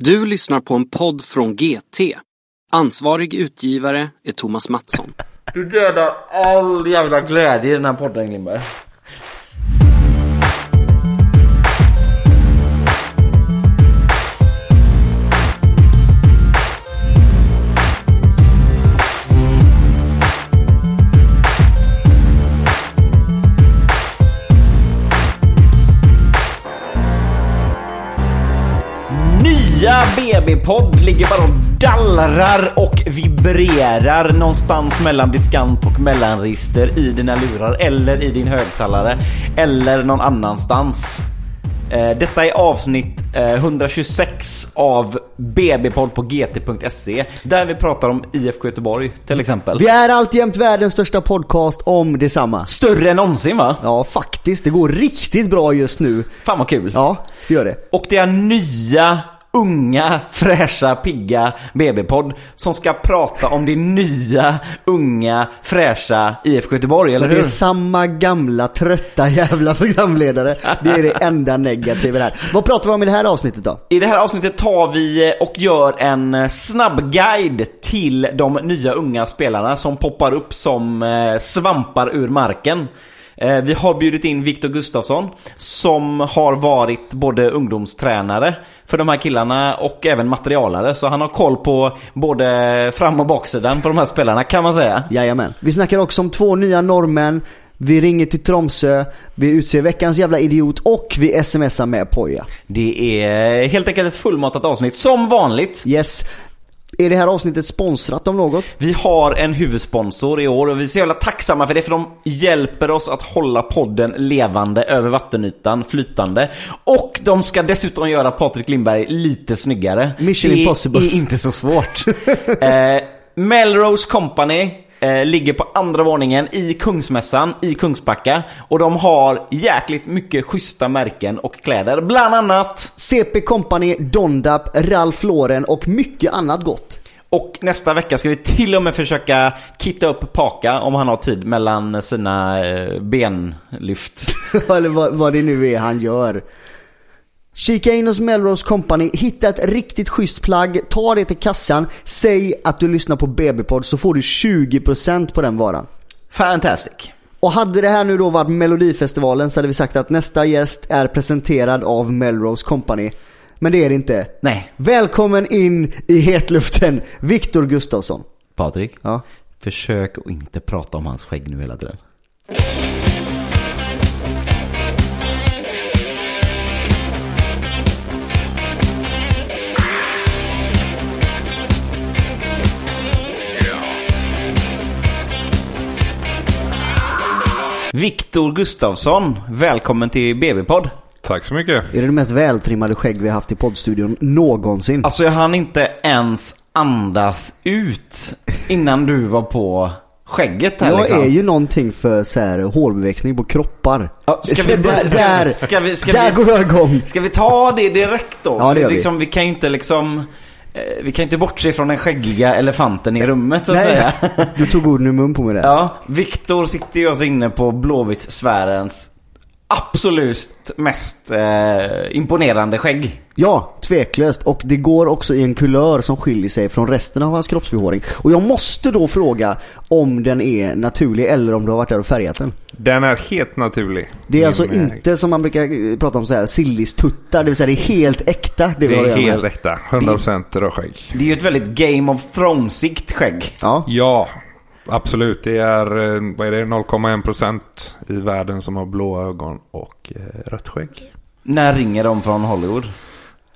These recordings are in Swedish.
Du lyssnar på en podd från GT. Ansvarig utgivare är Thomas Mattsson. Du dödar all jävla glädje i den här podden Glimberg. BB-podd ligger bara och dallrar och vibrerar någonstans mellan diskant och mellanregister i dina lurar eller i din högtalare eller någon annanstans. Eh, Detta är avsnitt eh, 126 av BB-podd på gt.se där vi pratar om IFK Göteborg till exempel. Vi är alltjämt världens största podcast om detsamma. Större än någonsin va? Ja, faktiskt. Det går riktigt bra just nu. Fan vad kul. Ja, det gör det. Och det är nya, unga, fräscha, pigga BB-podd som ska prata om din nya, unga, fräscha IFK Göteborg, eller Men det är hur? samma gamla trötta jävla programledare. Det är det enda negativa här. Vad pratar vi om i det här avsnittet då? I det här avsnittet tar vi och gör en snabb guide till de nya unga spelarna som poppar upp som eh, svampar ur marken. Eh, Vi har bjudit in Viktor Gustafsson som har varit både ungdomstränare för de här killarna och även materialare. Så han har koll på både fram och baksidan på de här spelarna kan man säga. Jajamän. Vi snackar också om två nya norrmän. Vi ringer till Tromsö. Vi utser veckans jävla idiot och vi smsar med Poja. Det är helt enkelt ett fullmatat avsnitt som vanligt. Yes. Är det här avsnittet sponsrat av något? Vi har en huvudsponsor i år och vi är så jävla tacksamma för det för de hjälper oss att hålla podden levande över vattenytan, flytande. Och de ska dessutom göra Patrik Lindberg lite snyggare. Mission det impossible. är inte så svårt. eh, Melrose Company eh, ligger på andra våningen i Kungsmässan i Kungsbacka. Och de har jäkligt mycket schyssta märken och kläder. Bland annat CP Company, Dondap, Ralph Lauren och mycket annat gott. Och nästa vecka ska vi till och med försöka kitta upp Paka om han har tid mellan sina eh, benlyft. Eller vad, vad det nu är han gör. Kika in hos Melrose Company, hitta ett riktigt schysst plagg, ta det till kassan, säg att du lyssnar på BB-podd så får du 20% på den varan. Fantastic. Och hade det här nu då varit Melodifestivalen så hade vi sagt att nästa gäst är presenterad av Melrose Company. Men det är det inte. Nej, Välkommen in i hetluften, Viktor Gustafsson. Patrik. Ja. Försök att inte prata om hans skägg nu hela tiden. Viktor Gustafsson, välkommen till BB-podd. Tack så mycket. Är det det mest vältrimmade skägg vi har haft i poddstudion någonsin? Alltså jag hann inte ens andas ut innan du var på skägget här Jag liksom. är ju någonting för så här, hårbeväxning på kroppar. Ja, ska vi börja- där, ska- där, ska vi- ska där vi- går jag igång. Ska vi ta det direkt då? Ja, det gör vi. liksom, vi kan ju inte liksom Vi kan inte bortse från den skäggiga elefanten i rummet så att Nej, säga. du tog orden ur mun på mig där. Ja, Viktor sitter ju alltså inne på Blåvitt-sfärens absolut mest eh, imponerande skägg. Ja, tveklöst. Och det går också i en kulör som skiljer sig från resten av hans kroppsbehåring. Och jag måste då fråga om den är naturlig eller om du har varit där och färgat den. Den är helt naturlig. Det är alltså Min, inte som man brukar eh, prata om så här sillistuttar, det vill säga det är helt äkta det Det är helt äkta. 100% rödskägg. Det är ju ett väldigt Game of Thrones-igt skägg. Ja, Ja, absolut. Det är, eh, vad är det, 0,1% i världen som har blå ögon och eh, rött skägg. När ringer de från Hollywood?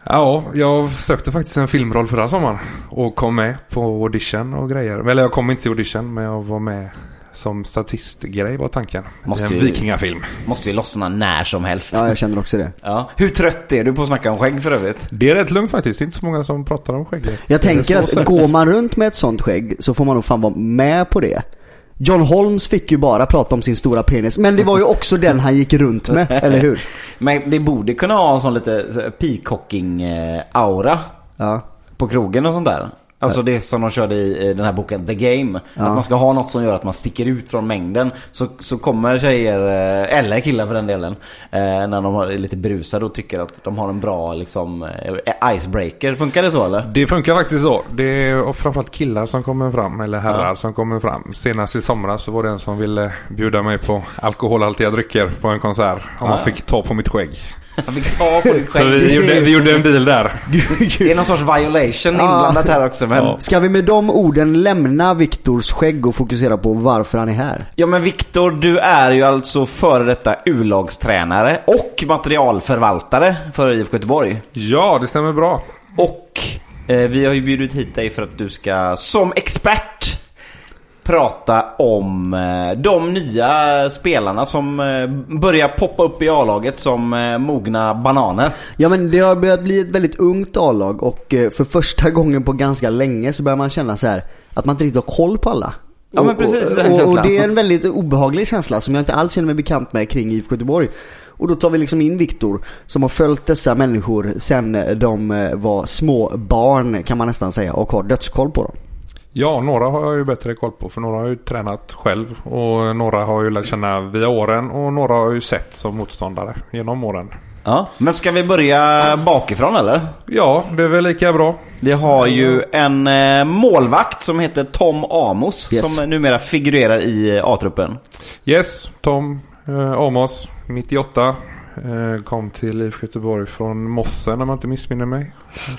Ja, jag sökte faktiskt en filmroll förra sommaren. Och kom med på audition och grejer. Eller jag kom inte till audition, men jag var med som statistgrej var tanken. Måste en ju- vikingafilm. Måste ju lossna när som helst. ja jag känner också det. Ja. Hur trött är du på att snacka om skägg för övrigt? Det är rätt lugnt faktiskt. Det är inte så många som pratar om skägget. Jag tänker att sett. går man runt med ett sånt skägg så får man nog fan vara med på det. John Holmes fick ju bara prata om sin stora penis, men det var ju också den han gick runt med, eller hur? Men det borde kunna ha en sån lite här peacocking-aura Ja. på krogen och sånt där. Alltså det som de körde i den här boken The Game. Att man ska ha något som gör att man sticker ut från mängden. Så, så kommer tjejer, eh, eller killar för den delen, eh, när de är lite brusade och tycker att de har en bra liksom, eh, icebreaker. Funkar det så eller? Det funkar faktiskt så. Det är framförallt killar som kommer fram, eller herrar Ja. som kommer fram. Senast i somras så var det en som ville bjuda mig på alkoholhaltiga drycker på en konsert. Om man Ja. fick ta på mitt skägg. Jag fick ta på ditt Så skägg. vi gjorde, vi gjorde en deal där. Det är någon sorts violation Ja. inblandat här också. Men... Ja. Ska vi med de orden lämna Viktors skägg och fokusera på varför han är här? Ja men Viktor, du är ju alltså före detta U-lagstränare och materialförvaltare för IFK Göteborg. Ja, det stämmer bra. Och eh, vi har ju bjudit hit dig för att du ska som expert prata om eh, de nya spelarna som eh, börjar poppa upp i A-laget som eh, mogna bananer. Ja men det har börjat bli ett väldigt ungt A-lag och för första gången på ganska länge så börjar man känna så här att man inte riktigt har koll på alla. Ja, men Och- precis och, den och, och känslan. det är en väldigt obehaglig känsla som jag inte alls känner mig bekant med kring IFK Göteborg. Och då tar vi liksom in Viktor som har följt dessa människor sen de var små barn kan man nästan säga och har dödskoll på dem. Ja, några har jag ju bättre koll på för några har ju tränat själv och några har ju lärt känna via åren och några har ju sett som motståndare genom åren. Ja, men ska vi börja bakifrån eller? Ja, det är väl lika bra. Vi har ju en eh, målvakt som heter Tom Amos Yes. som numera figurerar i A-truppen. Yes, Tom eh, Amos, 98. Eh, kom till IFK Göteborg från Mossen om jag inte missminner mig.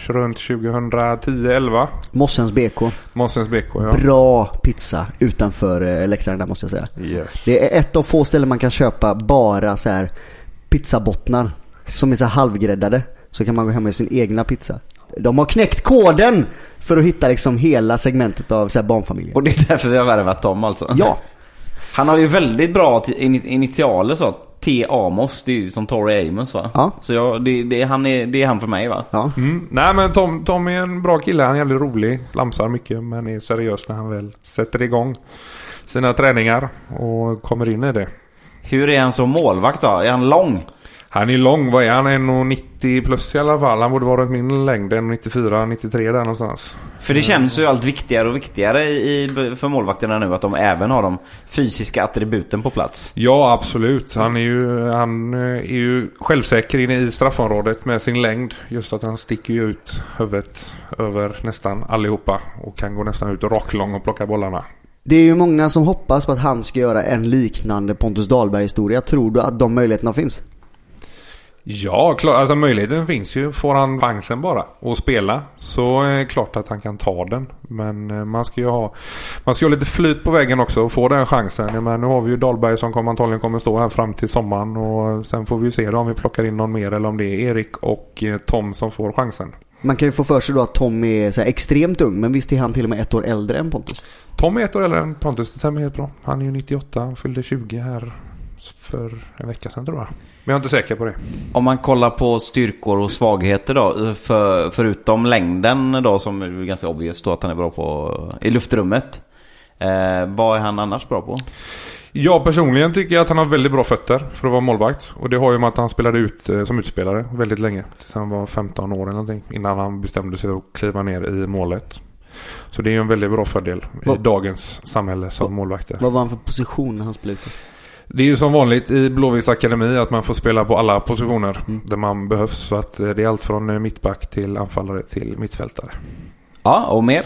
Runt 2010-11. Mossens BK. Mossens BK ja. Bra pizza utanför eh, läktaren där måste jag säga. Yes. Det är ett av få ställen man kan köpa bara så här pizzabottnar som är så halvgräddade. Så kan man gå hem med sin egna pizza. De har knäckt koden för att hitta liksom hela segmentet av så här barnfamiljer. Och det är därför vi har värvat Tom alltså. Ja, Han har ju väldigt bra ti- ini- initialer så. T. Amos, det är ju som Tori Amos va? Ja. Så jag, det, det, är han är, det är han för mig va? ja. Mm. Nej men Tom, Tom är en bra kille. Han är jävligt rolig. Lamsar mycket men är seriös när han väl sätter igång sina träningar och kommer in i det. Hur är han som målvakt då? Är han lång? Han är lång. Vad är han? 1,90 plus i alla fall. Han borde vara runt min längd. 1,94, 93 där någonstans. För det känns ju allt viktigare och viktigare i, för målvakterna nu att de även har de fysiska attributen på plats. Ja, absolut. Han är ju, han eh, är ju självsäker inne i straffområdet med sin längd. Just att han sticker ju ut huvudet över nästan allihopa och kan gå nästan ut raklång och plocka bollarna. Det är ju många som hoppas på att han ska göra en liknande Pontus Dahlberg historia. Tror du att de möjligheterna finns? Ja, klar, alltså möjligheten finns ju. Får han chansen bara att spela så är det klart att han kan ta den. Men eh, man ska ju ha, man ska ha lite flyt på vägen också och få den chansen. Men nu har vi ju Dahlberg som kommer, antagligen kommer stå här fram till sommaren och sen får vi ju se då om vi plockar in någon mer eller om det är Erik och eh, Tom som får chansen. Man kan ju få för sig då att Tom är extremt ung, men visst är han till och med ett år äldre än Pontus? Tom är ett år äldre än Pontus, det stämmer helt bra. Han är ju 98, han fyllde 20 här för en vecka sedan tror jag. Men jag är inte säker på det. Om man kollar på styrkor och svagheter då, för, förutom längden då som är ganska obvious då att han är bra på i luftrummet. Eh, vad är han annars bra på? Jag personligen tycker att han har väldigt bra fötter för att vara målvakt. Och det har ju med att han spelade ut eh, som utspelare väldigt länge. Tills han var 15 år eller någonting. Innan han bestämde sig att kliva ner i målet. Så det är ju en väldigt bra fördel i Vad- dagens samhälle som målvakter. Vad var han för position när han spelade ute? Det är ju som vanligt i Blåvitts akademi att man får spela på alla positioner där man behövs. Så att eh, det är allt från eh, mittback till anfallare till mittfältare. Ja, och mer?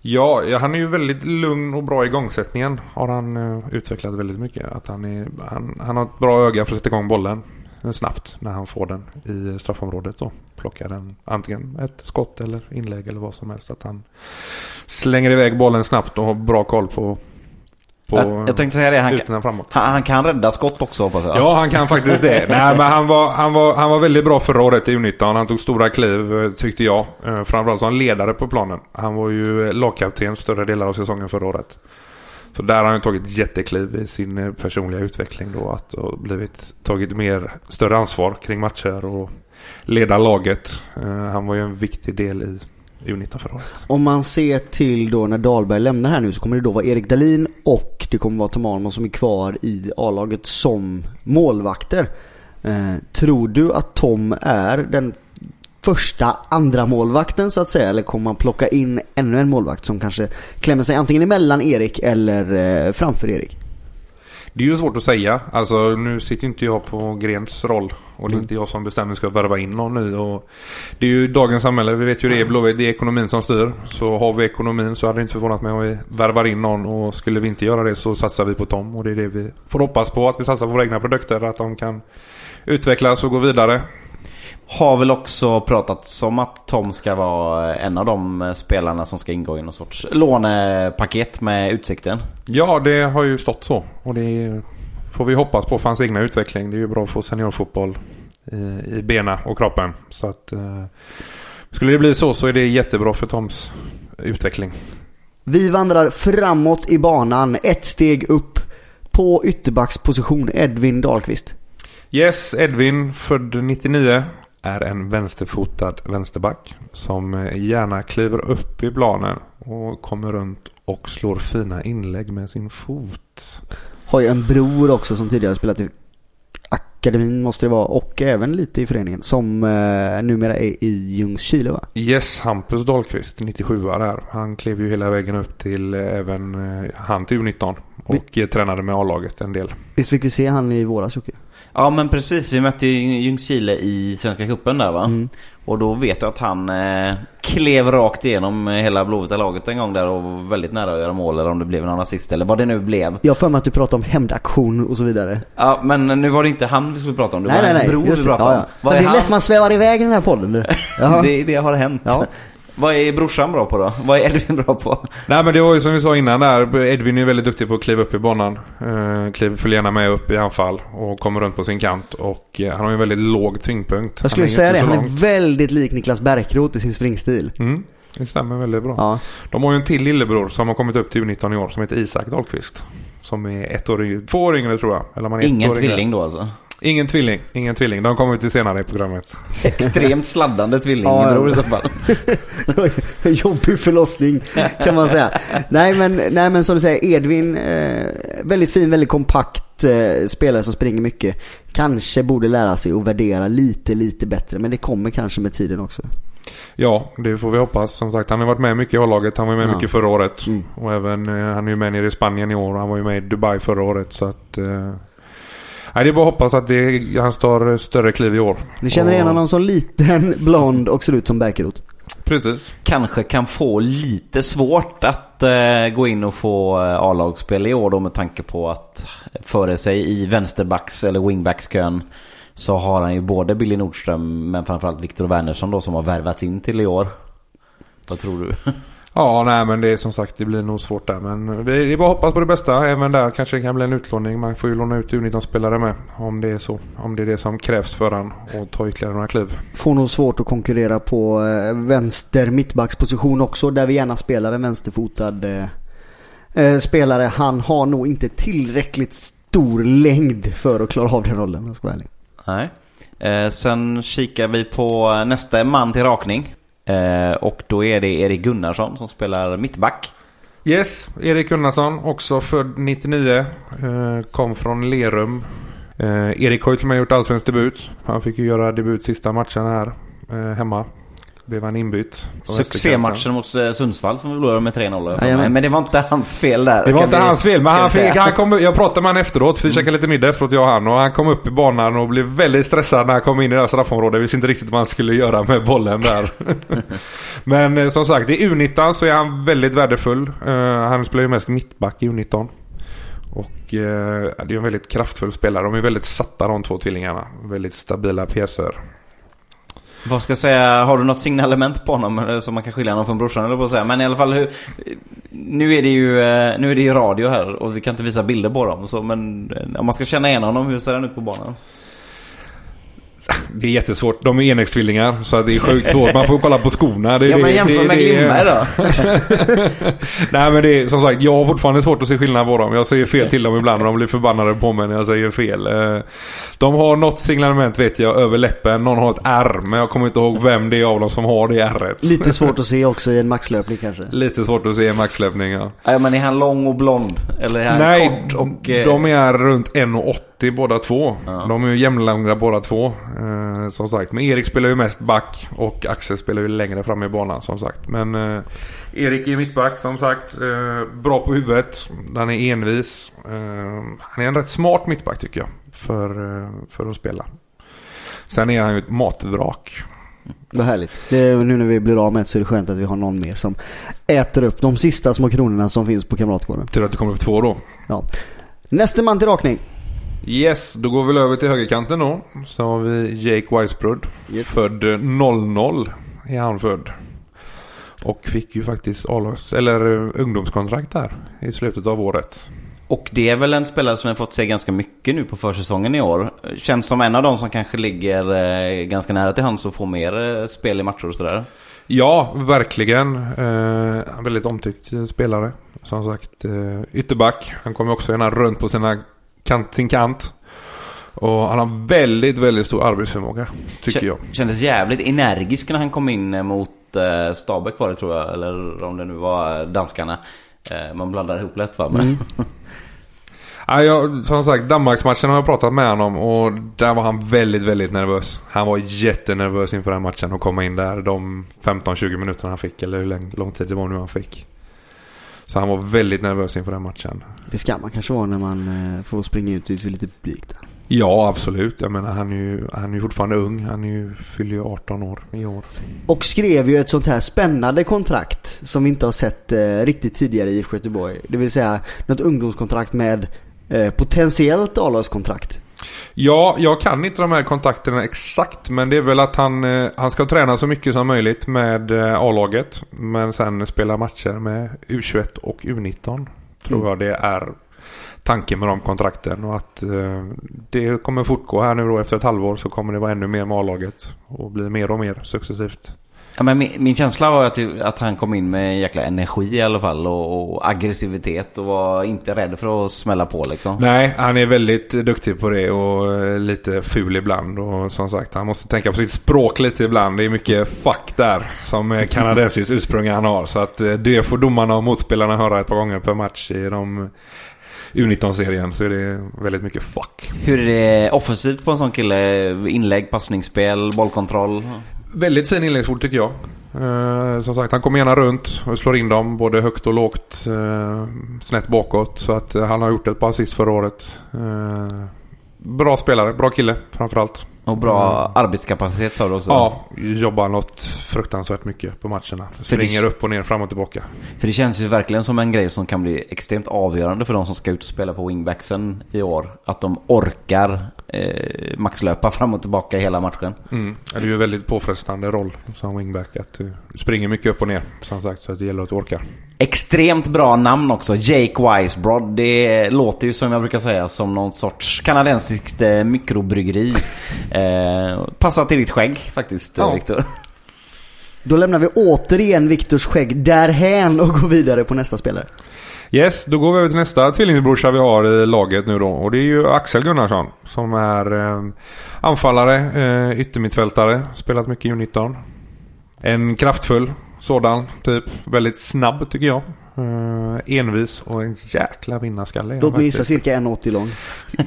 Ja, han är ju väldigt lugn och bra i igångsättningen. Har han eh, utvecklat väldigt mycket. Att han, är, han, han har ett bra öga för att sätta igång bollen snabbt när han får den i straffområdet. Då. Plockar den antingen ett skott eller inlägg eller vad som helst. Att han slänger iväg bollen snabbt och har bra koll på Jag, jag tänkte säga det, han, kan- han, han kan rädda skott också hoppas jag. Ja, han kan faktiskt det. Nej, men han var, han, var, han var väldigt bra förra året i U19. Han tog stora kliv, eh, tyckte jag. Eh, Framförallt som ledare på planen. Han var ju eh, lagkapten större delar av säsongen förra året. Så där har han tagit jättekliv i sin personliga utveckling då. Att och blivit, tagit mer, större ansvar kring matcher och leda laget. Han var ju en viktig del i U19 förra året. Om man ser till då när Dahlberg lämnar här nu så kommer det då vara Erik Dahlin och det kommer vara Tom som är kvar i A-laget som målvakter. Eh, tror du att Tom är den första andra målvakten så att säga? Eller kommer man plocka in ännu en målvakt som kanske klämmer sig antingen emellan Erik eller eh, framför Erik? Det är ju svårt att säga. Alltså nu sitter inte jag på Grens roll. Och det är inte jag som bestämmer ska värva in någon ny. Och det är ju dagens samhälle. Vi vet ju det är Blåvitt. Det är ekonomin som styr. Så har vi ekonomin så hade det inte förvånat mig om vi värvar in någon. Och skulle vi inte göra det så satsar vi på Tom. Och det är det vi får hoppas på. Att vi satsar på våra egna produkter. Att de kan utvecklas och gå vidare. Har väl också pratats om att Tom ska vara en av de spelarna som ska ingå i någon sorts lånepaket med Utsikten. Ja, det har ju stått så. Och det får vi hoppas på för hans egna utveckling. Det är ju bra att få seniorfotboll i, i bena och kroppen. Så att eh, skulle det bli så så är det jättebra för Toms utveckling. Vi vandrar framåt i banan, ett steg upp på ytterbacksposition, Edvin Dahlqvist. Yes, Edvin, född 99, är en vänsterfotad vänsterback som gärna kliver upp i planen och kommer runt och slår fina inlägg med sin fot. Har ju en bror också som tidigare spelat i akademin måste det vara och även lite i föreningen som eh, numera är i Ljungskile va? Yes, Hampus Dahlqvist, 97 där. Han klev ju hela vägen upp till eh, även eh, han till U19 och Vi... tränade med A-laget en del. Visst fick vi se han i våras Jocke? Ja men precis, vi mötte ju Ljungskile i Svenska cupen där va? Mm. Och då vet jag att han eh, klev rakt igenom hela Blåvita laget en gång där och var väldigt nära att göra mål eller om det blev någon assist eller vad det nu blev. Jag för mig att du pratade om hämndaktion och så vidare. Ja men nu var det inte han vi skulle prata om, det nej, var nej, hans nej, bror vi pratade ja, ja. om. det är, lätt man svävar iväg i den här podden nu. det, det har hänt. Ja. Vad är brorsan bra på då? Vad är Edvin bra på? Nej men det var ju som vi sa innan där. Edvin är väldigt duktig på att kliva upp i banan. Kliver följer gärna med upp i anfall och kommer runt på sin kant. Och uh, han har ju en väldigt låg tyngdpunkt. Jag skulle säga det. Han är väldigt lik Niklas Bärkroth i sin springstil. Mm. Det stämmer väldigt bra. Ja. De har ju en till lillebror som har kommit upp till U19 i år som heter Isak Dahlqvist. Som är ett år, två år yngre tror jag. Eller man är Ingen tvilling då alltså? Ingen tvilling, ingen tvilling. De kommer till senare i programmet. Extremt sladdande tvillingbror i så fall. Jobbig förlossning kan man säga. nej, men, nej men som du säger, Edvin, eh, väldigt fin, väldigt kompakt eh, spelare som springer mycket. Kanske borde lära sig att värdera lite, lite bättre. Men det kommer kanske med tiden också. Ja, det får vi hoppas. Som sagt, han har varit med mycket i A-laget. Han var med ja. mycket förra året. Mm. Och även, eh, han är ju med nere i Spanien i år. Han var ju med i Dubai förra året. Så att... Eh, Nej, det är bara att hoppas att det, han tar större kliv i år. Ni känner igen honom som liten, blond och ser ut som Bärkerot. Precis. Kanske kan få lite svårt att uh, gå in och få uh, A-lagsspel i år då med tanke på att före sig i vänsterbacks eller wingbackskön så har han ju både Billy Nordström men framförallt Viktor Wernersson då som har värvats in till i år. Vad tror du? Ja, nej men det är som sagt det blir nog svårt där. Men det är bara att hoppas på det bästa. Även där kanske det kan bli en utlåning. Man får ju låna ut U19-spelare med. Om det är så. Om det är det som krävs för han och ta ytterligare några kliv. Får nog svårt att konkurrera på eh, vänster mittbacksposition också. Där vi gärna spelar en vänsterfotad eh, eh, spelare. Han har nog inte tillräckligt stor längd för att klara av den rollen. Jag ska vara ärlig. Nej. Eh, sen kikar vi på nästa man till rakning. Eh, och då är det Erik Gunnarsson som spelar mittback. Yes, Erik Gunnarsson, också född 99. Eh, kom från Lerum. Eh, Erik har ju till och med gjort allsvensk debut. Han fick ju göra debut sista matchen här eh, hemma blev han inbytt. Succématchen mot eh, Sundsvall som vi förlorade med 3-0. Men det var inte hans fel där. Det var inte vi, hans fel. Men han fick, han kom, jag pratade med honom efteråt. Vi mm. käkade lite middag efteråt jag och han. Och han kom upp i banan och blev väldigt stressad när han kom in i det här straffområdet. Visste inte riktigt vad han skulle göra med bollen där. men eh, som sagt, i U19 så är han väldigt värdefull. Uh, han spelar ju mest mittback i U19. Och uh, det är en väldigt kraftfull spelare. De är väldigt satta de två tvillingarna. Väldigt stabila pjäser. Vad ska jag säga, har du något signalement på honom eh, som man kan skilja honom från brorsan eller på att säga? Men i alla fall, hur, nu är det ju eh, nu är det ju radio här och vi kan inte visa bilder på dem. Så, men eh, om man ska känna igen honom, hur ser han ut på banan? Det är jättesvårt. De är enäggstvillingar så det är sjukt svårt. Man får kolla på skorna. Det, ja men jämför det, med Glimberg då. Nej men det är som sagt, jag har fortfarande svårt att se skillnad på dem. Jag säger fel till dem ibland och de blir förbannade på mig när jag säger fel. Eh, de har något signalement vet jag över läppen. Någon har ett R men jag kommer inte ihåg vem det är av dem som har det R. Lite svårt att se också i en maxlöpning kanske. Lite svårt att se i en maxlöpning ja. Ja men är han lång och blond? Eller är han Nej, kort och... de är runt 1,80 1,80 båda två. Ja. De är ju jämnlånga båda två. Eh, som sagt. Men Erik spelar ju mest back och Axel spelar ju längre fram i banan som sagt. Men eh, Erik är mittback som sagt. Eh, bra på huvudet. Han är envis. Eh, han är en rätt smart mittback tycker jag. För, eh, för att spela. Sen är han ju ett matvrak. Vad härligt. Det är, nu när vi blir av med ett så är det skönt att vi har någon mer som äter upp de sista små kronorna som finns på Kamratgården. Tur att det kommer upp två då. Ja. Nästa man till rakning. Yes, då går vi över till högerkanten då. Så har vi Jake Weisbrod. Yep. Född eh, 00 är han född. Och fick ju faktiskt A-lags, eller eh, ungdomskontrakt där i slutet av året. Och det är väl en spelare som vi har fått se ganska mycket nu på försäsongen i år. Känns som en av de som kanske ligger eh, ganska nära till hands och får mer eh, spel i matcher och sådär. Ja, verkligen. Eh, en väldigt omtyckt eh, spelare. Som sagt, eh, ytterback. Han kommer också gärna runt på sina kant, sin kant. Och han har väldigt, väldigt stor arbetsförmåga. Tycker Kä- jag. Kändes jävligt energisk när han kom in eh, mot eh, Stabäck var det tror jag. Eller om det nu var eh, danskarna. Eh, man blandar ihop lätt va? Men, Ja, jag, som sagt, Danmarksmatchen har jag pratat med honom och där var han väldigt, väldigt nervös. Han var jättenervös inför den matchen och komma in där de 15-20 minuterna han fick eller hur lång, lång tid det var nu han fick. Så han var väldigt nervös inför den matchen. Det ska man kanske vara när man eh, får springa ut ut lite publik där. Ja, absolut. Jag menar han är ju, han är ju fortfarande ung. Han är ju, fyller ju 18 år i år. Och skrev ju ett sånt här spännande kontrakt som vi inte har sett eh, riktigt tidigare i Göteborg. Det vill säga något ungdomskontrakt med eh, potentiellt A-lagskontrakt. Ja, jag kan inte de här kontakterna exakt. Men det är väl att han, eh, han ska träna så mycket som möjligt med eh, A-laget. Men sen spela matcher med U21 och U19. Tror Mm. jag det är tanken med de kontrakten. Och att eh, det kommer fortgå här nu då efter ett halvår så kommer det vara ännu mer med A-laget. Och bli mer och mer successivt. Ja, men min, min känsla var att, att han kom in med jäkla energi i alla fall. Och, och aggressivitet och var inte rädd för att smälla på liksom. Nej, han är väldigt duktig på det och eh, lite ful ibland. Och som sagt, han måste tänka på sitt språk lite ibland. Det är mycket fuck där som eh, kanadensiskt ursprung han har. Så att eh, det får domarna och motspelarna höra ett par gånger per match i de U19-serien. Så är det väldigt mycket fuck. Hur är det offensivt på en sån kille? Inlägg, passningsspel, bollkontroll? Väldigt fin inläggsfot tycker jag. Eh, som sagt, han kommer gärna runt och slår in dem både högt och lågt. Eh, snett bakåt. Så att eh, han har gjort ett par assist förra året. Eh, bra spelare, bra kille framförallt. Och bra arbetskapacitet sa du också. Ja, jobbar något fruktansvärt mycket på matcherna. Springer upp och ner, fram och tillbaka. För det känns ju verkligen som en grej som kan bli extremt avgörande för de som ska ut och spela på wingbacksen i år. Att de orkar eh, maxlöpa fram och tillbaka hela matchen. Mm. Det är ju en väldigt påfrestande roll som wingback. Att du springer mycket upp och ner. Som sagt, så att det gäller att du orkar. Extremt bra namn också. Jake Weisbrod. Det låter ju som jag brukar säga som någon sorts kanadensiskt eh, mikrobryggeri. Eh, passar till ditt skägg faktiskt, Ja. Viktor. Då lämnar vi återigen Viktors skägg därhän och går vidare på nästa spelare. Yes, då går vi över till nästa tvillingbrorsa vi har i laget nu då. Och det är ju Axel Gunnarsson. Som är eh, anfallare, eh, yttermittfältare. Spelat mycket i U19. En kraftfull sådan, typ. Väldigt snabb tycker jag. Eh, envis och en jäkla vinnarskalle. Låt mig gissa cirka 1,80 lång.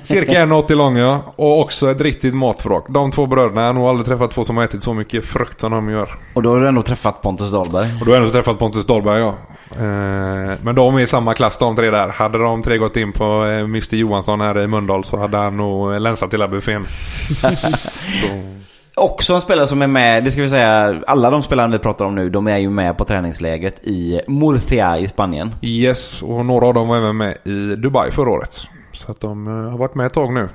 Cirka 1,80 lång ja. Och också ett riktigt matvrak. De två bröderna, jag har nog aldrig träffat två som har ätit så mycket frukt som de gör. Och då har du ändå träffat Pontus Dahlberg. Och då har jag ändå träffat Pontus Dahlberg ja. Eh, men de är i samma klass de tre där. Hade de tre gått in på eh, Mr Johansson här i Mölndal så hade han nog länsat hela buffén. så, Också en spelare som är med, det ska vi säga, alla de spelarna vi pratar om nu, de är ju med på träningsläget i Murcia i Spanien. yes, och några av dem var även med i Dubai förra året. Så att de eh, har varit med ett tag nu.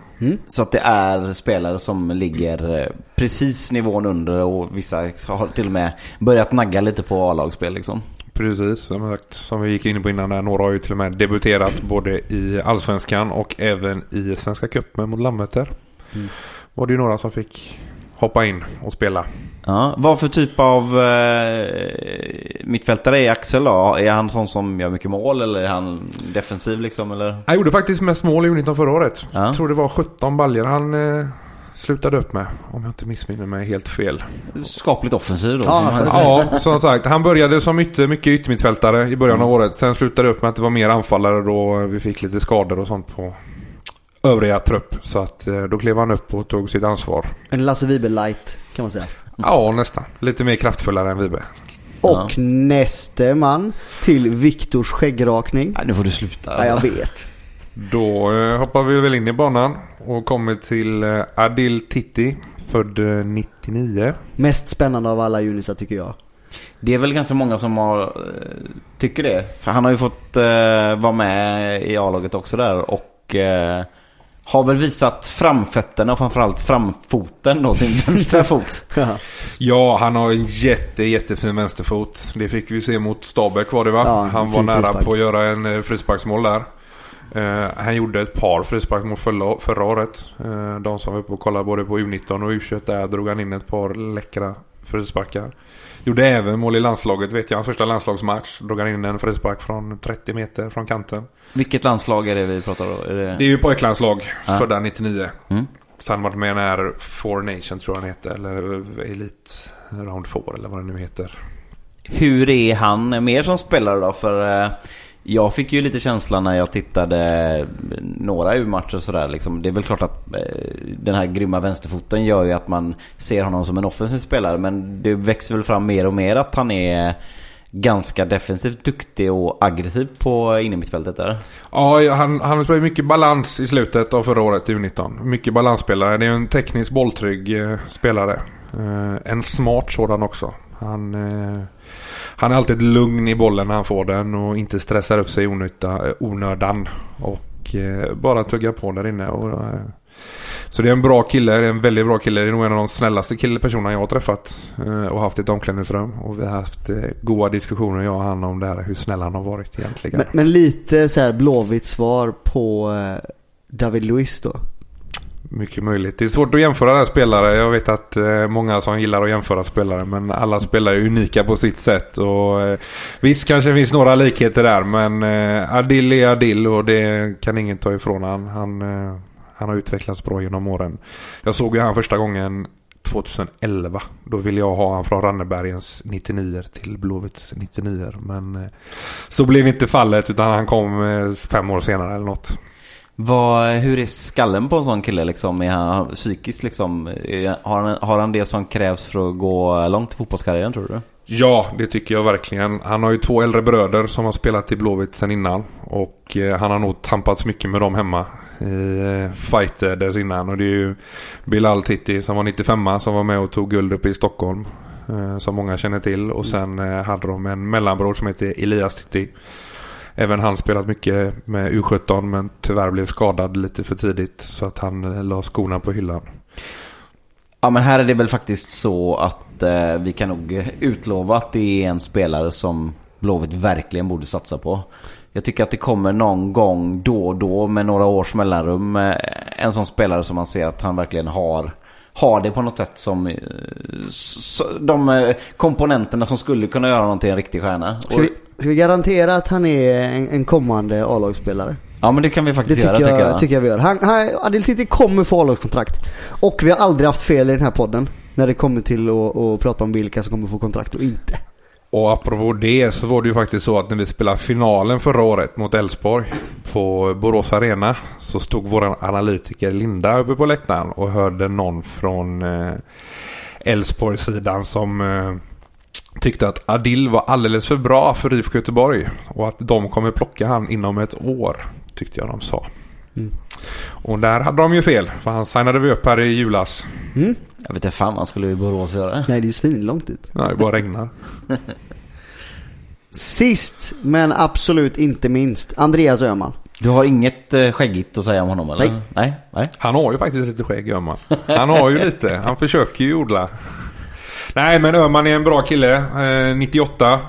Så att det är spelare som ligger eh, precis nivån under och vissa har till och med börjat nagga lite på A-lagsspel liksom. Precis, som, sagt, som vi gick in på innan där. Några har ju till och med debuterat både i Allsvenskan och även i Svenska cupen mot Landvetter. Var det ju några som fick hoppa in och spela. Ja, vad för typ av eh, mittfältare är Axel då? Är han sån som gör mycket mål eller är han defensiv liksom eller? Han gjorde faktiskt mest mål i U19 förra året. Ja. Jag tror det var 17 baljor han eh, slutade upp med. Om jag inte missminner mig helt fel. Skapligt offensiv då. Ja, som. Ja, som sagt. Han började som ytter, mycket yttermittfältare i början av året. Sen slutade det upp med att det var mer anfallare då vi fick lite skador och sånt på övriga trupp. Så att eh, då klev han upp och tog sitt ansvar. En Lasse Vibe light kan man säga. Ja, nästan. Lite mer kraftfullare än Vibe. Och näste man till Viktors skäggrakning. Nej, nu får du sluta. Ja, jag vet. Då eh, hoppar vi väl in i banan och kommer till eh, Adil Titti. Född eh, 99. Mest spännande av alla Junisar tycker jag. Det är väl ganska många som har, tycker det. För han har ju fått eh, vara med i A-laget också där och eh, har väl visat framfötterna och framförallt framfoten då, sin vänstra fot. Ja, han har en jätte, jättefin vänsterfot. Det fick vi se mot Stabäck var det va? Ja, han var nära frispark. på att göra en eh, frisparksmål där. Eh, han gjorde ett par frisparksmål förra, förra året. Eh, de som var uppe och kollade både på U19 och U21 där drog han in ett par läckra frisparkar. Gjorde även mål i landslaget vet jag. Hans första landslagsmatch drog han in en frispark från 30 meter från kanten. Vilket landslag är det vi pratar om? Är det... Det är ju pojklandslag Ja. födda 99. Mm. Så han varit med i den här Four Nations tror jag han heter. Eller Elite Round 4 eller vad det nu heter. Hur är han mer som spelare då? För eh, jag fick ju lite känslan när jag tittade några U-matcher och sådär. Liksom. Det är väl klart att eh, den här grymma vänsterfoten gör ju att man ser honom som en offensiv spelare. Men det växer väl fram mer och mer att han är ganska defensivt duktig och aggressiv på innermittfältet där. Ja, han, han spelade mycket balans i slutet av förra året i U19. Mycket balansspelare. Det är en teknisk bolltrygg eh, spelare. Eh, en smart sådan också. Han, eh, han är alltid lugn i bollen när han får den och inte stressar upp sig i eh, onödan. Och eh, bara tuggar på där inne. Och, eh, så det är en bra kille. Det är en väldigt bra kille. Det är nog en av de snällaste kill- personerna jag har träffat. eh, Och haft i ett omklädningsrum. Och vi har haft eh, goda diskussioner jag och han om det här. Hur snäll han har varit egentligen. Men, men lite så här blåvitt svar på eh, David Luiz då. Mycket möjligt. Det är svårt att jämföra där spelare. Jag vet att eh, många som gillar att jämföra spelare. Men alla spelare är unika på sitt sätt. Och, eh, visst kanske det finns några likheter där. Men eh, Adil är Adil och det kan ingen ta ifrån han. Han, eh, han har utvecklats bra genom åren. Jag såg ju han första gången 2011. Då ville jag ha han från Rannebergens 99 till Blåvitts 99 Men eh, så blev inte fallet utan han kom eh, fem år senare eller något. Vad, hur är skallen på en sån kille liksom? Är han psykiskt liksom? Är, har, han, har han det som krävs för att gå långt i fotbollskarriären tror du? Ja, det tycker jag verkligen. Han har ju två äldre bröder som har spelat i Blåvitt sen innan. Och eh, han har nog tampats mycket med dem hemma. I eh, fighter innan. Och det är ju Bilal Titti som var 95 som var med och tog guld uppe i Stockholm. Eh, som många känner till. Och sen eh, hade de en mellanbror som heter Elias Titti. Även han spelat mycket med U17 men tyvärr blev skadad lite för tidigt. Så att han eh, la skorna på hyllan. Ja men här är det väl faktiskt så att eh, vi kan nog utlova att det är en spelare som Blåvitt verkligen borde satsa på. Jag tycker att det kommer någon gång då och då med några års mellanrum eh, en sån spelare som man ser att han verkligen har har det på något sätt som eh, de eh, komponenterna som skulle kunna göra någonting en riktig stjärna. Ska vi, ska vi garantera att han är en, en kommande A-lagsspelare? Ja men det kan vi Det faktiskt tycker göra jag, tycker jag. tycker jag vi gör. Han, han, Adil Titti kommer få A-lagskontrakt. Och vi har aldrig haft fel i den här podden. När det kommer till att, att prata om vilka som kommer få kontrakt och inte. Och apropå det så var det ju faktiskt så att när vi spelade finalen förra året mot Elfsborg på Borås Arena så stod vår analytiker Linda uppe på läktaren och hörde någon från eh, Elfsborgssidan som eh, tyckte att Adil var alldeles för bra för IFK Göteborg och att de kommer plocka han inom ett år tyckte jag de sa. Mm. Och där hade de ju fel för han signade vi upp här i julas. Mm? Jag vet inte fan man skulle i Borås göra. Nej, det är ju svinlångt ut. Nej, det bara regnar. Sist, men absolut inte minst, Andreas Öhman. Du har inget eh, skäggigt att säga om honom eller? Nej. Nej. Nej. Han har ju faktiskt lite skägg Öhman. Han har ju lite. Han försöker ju odla. Nej men Öhman är en bra kille. Eh, 98. Eh,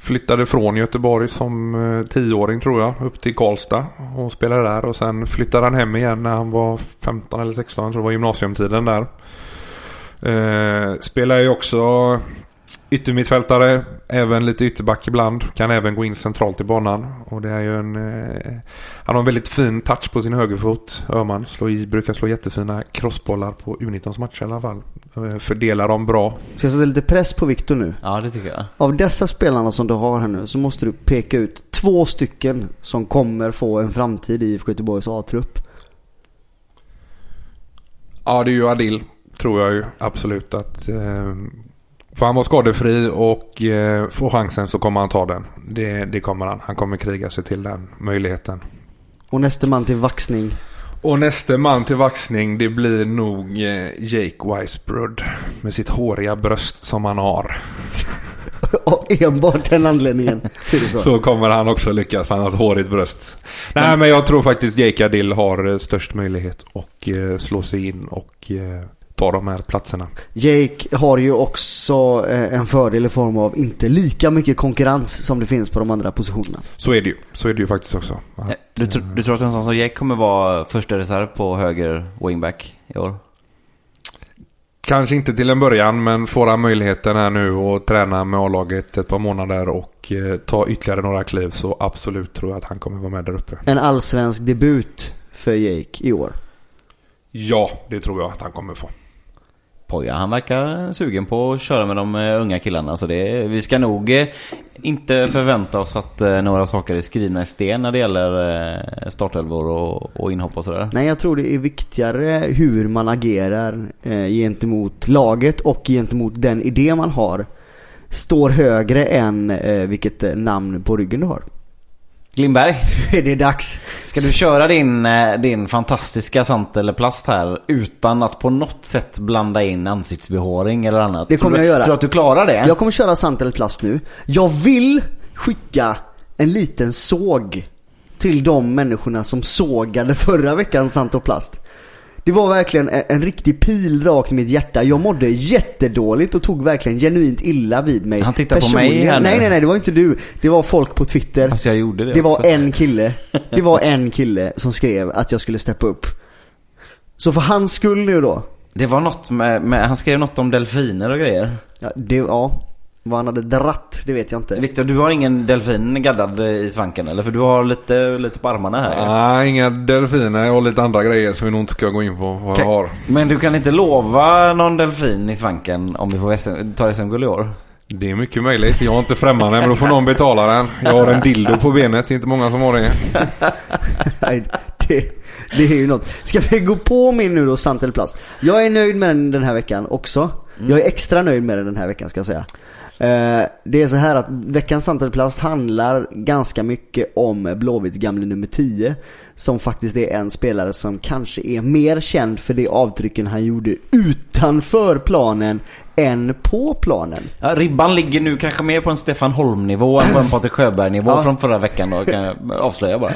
flyttade från Göteborg som eh, tioåring tror jag. Upp till Karlstad. Och spelade där. Och sen flyttade han hem igen när han var 15 eller 16. Jag tror det var gymnasiumtiden där. Eh, spelar ju också yttermittfältare. Även lite ytterback ibland. Kan även gå in centralt i banan. Och det är ju en... Eh, han har en väldigt fin touch på sin högerfot. Öhman slår i, brukar slå jättefina crossbollar på U19s matcher i alla fall. Eh, Fördela dem bra. Ska jag sätta lite press på Viktor nu? Ja, det tycker jag. Av dessa spelarna som du har här nu så måste du peka ut två stycken som kommer få en framtid i IFK Göteborgs A-trupp. Ja, det är ju Adil. Tror jag ju absolut att... Eh, får han vara skadefri och eh, få chansen så kommer han ta den. Det, det kommer han. Han kommer kriga sig till den möjligheten. Och nästa man till vaxning. Och nästa man till vaxning det blir nog eh, Jake Weisbrod. Med sitt håriga bröst som han har. Av enbart den anledningen. Så? Så kommer han också lyckas han har ett hårigt bröst. Nej men jag tror faktiskt Jake Adil har eh, störst möjlighet att eh, slå sig in och ta de här platserna. Jake har ju också eh, en fördel i form av inte lika mycket konkurrens som det finns på de andra positionerna. Så är det ju. Så är det ju faktiskt också. Att, Du, tr- du tror att en sån som Jack kommer vara första reserv på höger wingback i år? Kanske inte till en början men får han möjligheten här nu att träna med A-laget ett par månader och eh, ta ytterligare några kliv så absolut tror jag att han kommer vara med där uppe. En allsvensk debut för Jake i år. Ja, det tror jag att han kommer få. Poja, han verkar sugen på att köra med de eh, unga killarna. Så det, vi ska nog eh, inte förvänta oss att eh, några saker är skrivna i sten när det gäller startelvor och, och inhopp och sådär. Nej, jag tror det är viktigare hur man agerar gentemot laget och gentemot den idé man har. Står högre än vilket namn på ryggen du har. Lindberg, det är dags. ska du köra din, eh, din fantastiska sant eller plast här utan att på något sätt blanda in ansiktsbehåring eller annat? Det kommer du, jag göra. Tror att du klarar det? Jag kommer köra sant eller plast nu. Jag vill skicka en liten såg till de människorna som sågade förra veckans sant och plast. Det var verkligen en, en riktig pil rakt i mitt hjärta. Jag mådde jättedåligt och tog verkligen genuint illa vid mig. Han tittar på mig nu. Nej, nej, nej, det var inte du. Det var folk på Twitter. Fast jag gjorde det Det var också. en kille. Det var en kille som skrev att jag skulle steppa upp. Så för hans skull nu då. Det var något med, med, han skrev något om delfiner och grejer. Ja, det, ja. Vad han hade dratt, det vet jag inte. Viktor, du har ingen delfin gaddad i svanken eller? För du har lite, lite på armarna här. Nej, inga delfiner och lite andra grejer som vi nog inte ska gå in på vad jag har. Men du kan inte lova någon delfin i svanken om vi får SM, tar SM-guld i år? Det är mycket möjligt. Jag är inte främmande men då får någon betala den. Jag har en dildo på benet. Det är inte många som har det. Nej, det, det är ju något. Ska vi gå på min nu då, sant eller plast? Jag är nöjd med den den här veckan också. Jag är extra nöjd med den den här veckan ska jag säga. Eh, det är så här att veckans sant eller plast handlar ganska mycket om Blåvitts gamle nummer 10. Som faktiskt är en spelare som kanske är mer känd för det avtrycken han gjorde utanför planen än på planen. Ja, ribban ligger nu kanske mer på en Stefan Holm-nivå än på en Patrik Sjöberg-nivå Ja. från förra veckan då, kan jag avslöja bara.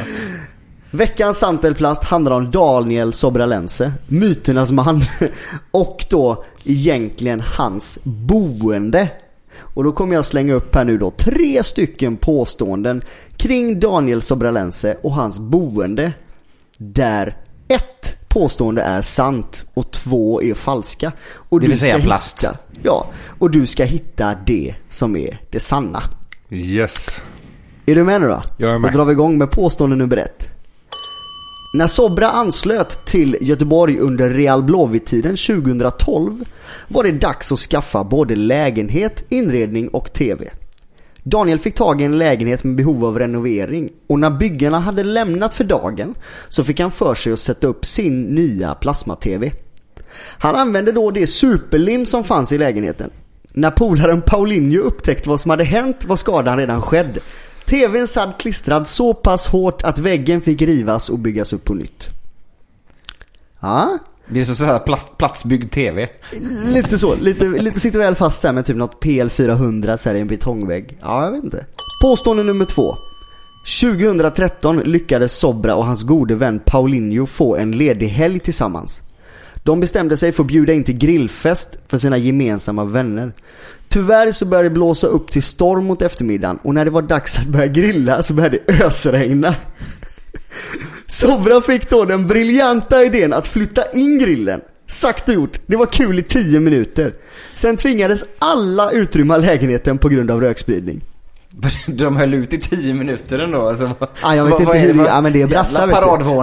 Veckans sant eller plast handlar om Daniel Sobralense, myternas man och då egentligen hans boende. Och då kommer jag slänga upp här nu då tre stycken påståenden kring Daniel Sobralense och hans boende. Där ett påstående är sant och två är falska. Och Det vill säga plast. Hitta, ja, och du ska hitta det som är det sanna. Yes. Är du med nu då? Jag är med. Då drar vi igång med påstående nummer ett. När Sobra anslöt till Göteborg under Real Blåvitt-tiden 2012 var det dags att skaffa både lägenhet, inredning och TV. Daniel fick tag i en lägenhet med behov av renovering och när byggarna hade lämnat för dagen så fick han för sig att sätta upp sin nya plasma-TV. Han använde då det superlim som fanns i lägenheten. När polaren Paulinho upptäckte vad som hade hänt var skadan redan skedd. TVn satt klistrad så pass hårt att väggen fick rivas och byggas upp på nytt. Ja, Det är så här plats, platsbyggd TV. lite så. Lite, lite sitter väl fast här med typ något PL400 så här i en betongvägg. Ja, jag vet inte. Påstående nummer två. 2013 lyckades Sobra och hans gode vän Paulinho få en ledig helg tillsammans. De bestämde sig för att bjuda in till grillfest för sina gemensamma vänner. Tyvärr så började det blåsa upp till storm mot eftermiddagen och när det var dags att börja grilla så började det ösregna. Sobra fick då den briljanta idén att flytta in grillen. Sagt och gjort, det var kul i 10 minuter. Sen tvingades alla utrymma lägenheten på grund av rökspridning. De höll ut i tio minuter ändå. Alltså, Ja, jag vet vad- inte vad hur det för ja, men det är brassar vet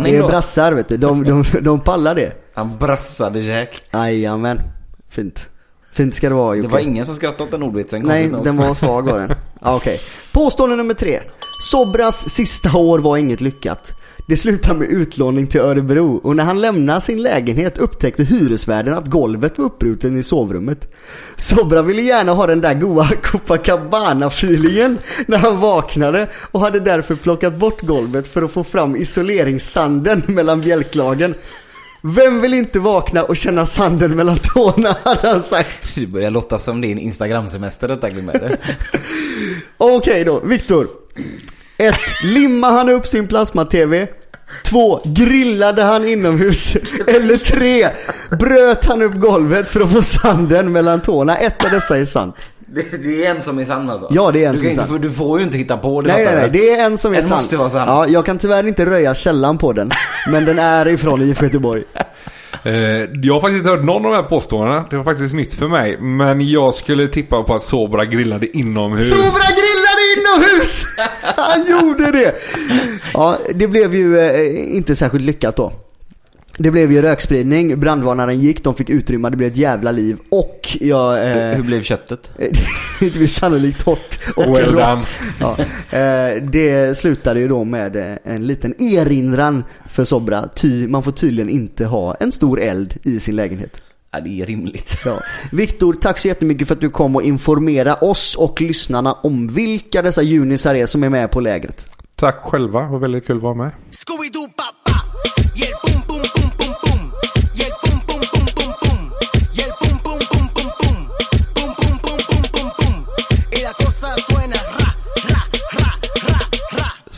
du. Det är brassar vet du. De, de, de pallar det. Han brassade Jack. Jajamän. Fint. Fint ska det vara Jocke. Det var ingen som skrattade åt den ordvitsen. Nej, nog. den var svag var den. Ah, Okej. Påstående nummer tre. Sobras sista år var inget lyckat. Det slutade med utlåning till Örebro och när han lämnade sin lägenhet upptäckte hyresvärden att golvet var uppbruten i sovrummet. Sobra ville gärna ha den där goa Copacabana-feelingen när han vaknade och hade därför plockat bort golvet för att få fram isoleringssanden mellan bjälklagen. Vem vill inte vakna och känna sanden mellan tårna hade han sagt. Det börjar låta som din Instagram-semester detta Glimmer. Okej då, Viktor. 1. Limmade han upp sin plasma-tv? 2. Grillade han inomhus? Eller 3. Bröt han upp golvet för att få sanden mellan tårna? Ett av dessa är sant. Det, det är en som är sann alltså? Ja, det är en du som är sann. inte, Du får ju inte hitta på det. Nej, nej, nej. Det är en som är En sann. måste vara sann. Ja, jag kan tyvärr inte röja källan på den. Men den är ifrån IFK Göteborg. Eh, jag har faktiskt inte hört någon av de här påståendena. Det var faktiskt nytt för mig. Men jag skulle tippa på att Sobra grillade inomhus. Sobra grillade inomhus! Han gjorde det! Ja, det blev ju eh, inte särskilt lyckat då. Det blev ju rökspridning, brandvarnaren gick, de fick utrymma, det blev ett jävla liv och jag... Eh, Hur blev köttet? det blev sannolikt torrt och Well done. rått. Ja, eh, det slutade ju då med eh, en liten erinran för Sobra. Ty, man får tydligen inte ha en stor eld i sin lägenhet. Ja, det är rimligt. Ja. Viktor, tack så jättemycket för att du kom och informera oss och lyssnarna om vilka dessa junisar är som är med på lägret. Tack själva, det var väldigt kul att vara med.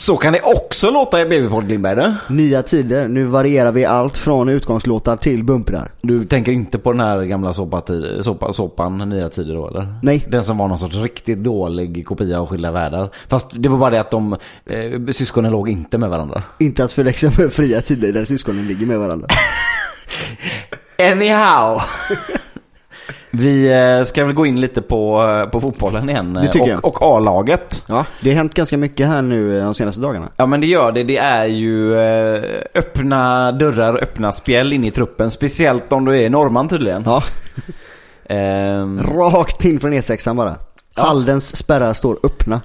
Så kan det också låta i BB-podd Glimberg du. Nya tider, nu varierar vi allt från utgångslåtar till bumprar. Du tänker inte på den här gamla såpa, såpa, såpan Nya Tider då eller? Nej. Den som var någon sorts riktigt dålig kopia av Skilda Världar. Fast det var bara det att de eh, syskonen låg inte med varandra. Inte att förväxla med fria tider där syskonen ligger med varandra. Anyhow. Vi eh, ska väl gå in lite på, eh, på fotbollen igen. Det tycker och, jag. och A-laget. Ja, det har hänt ganska mycket här nu eh, de senaste dagarna. Ja men det gör det. Det är ju eh, öppna dörrar, öppna spjäll in i truppen. Speciellt om du är norrman tydligen. Ja, Ehm, rakt in från E6an bara. Haldens spärrar står öppna.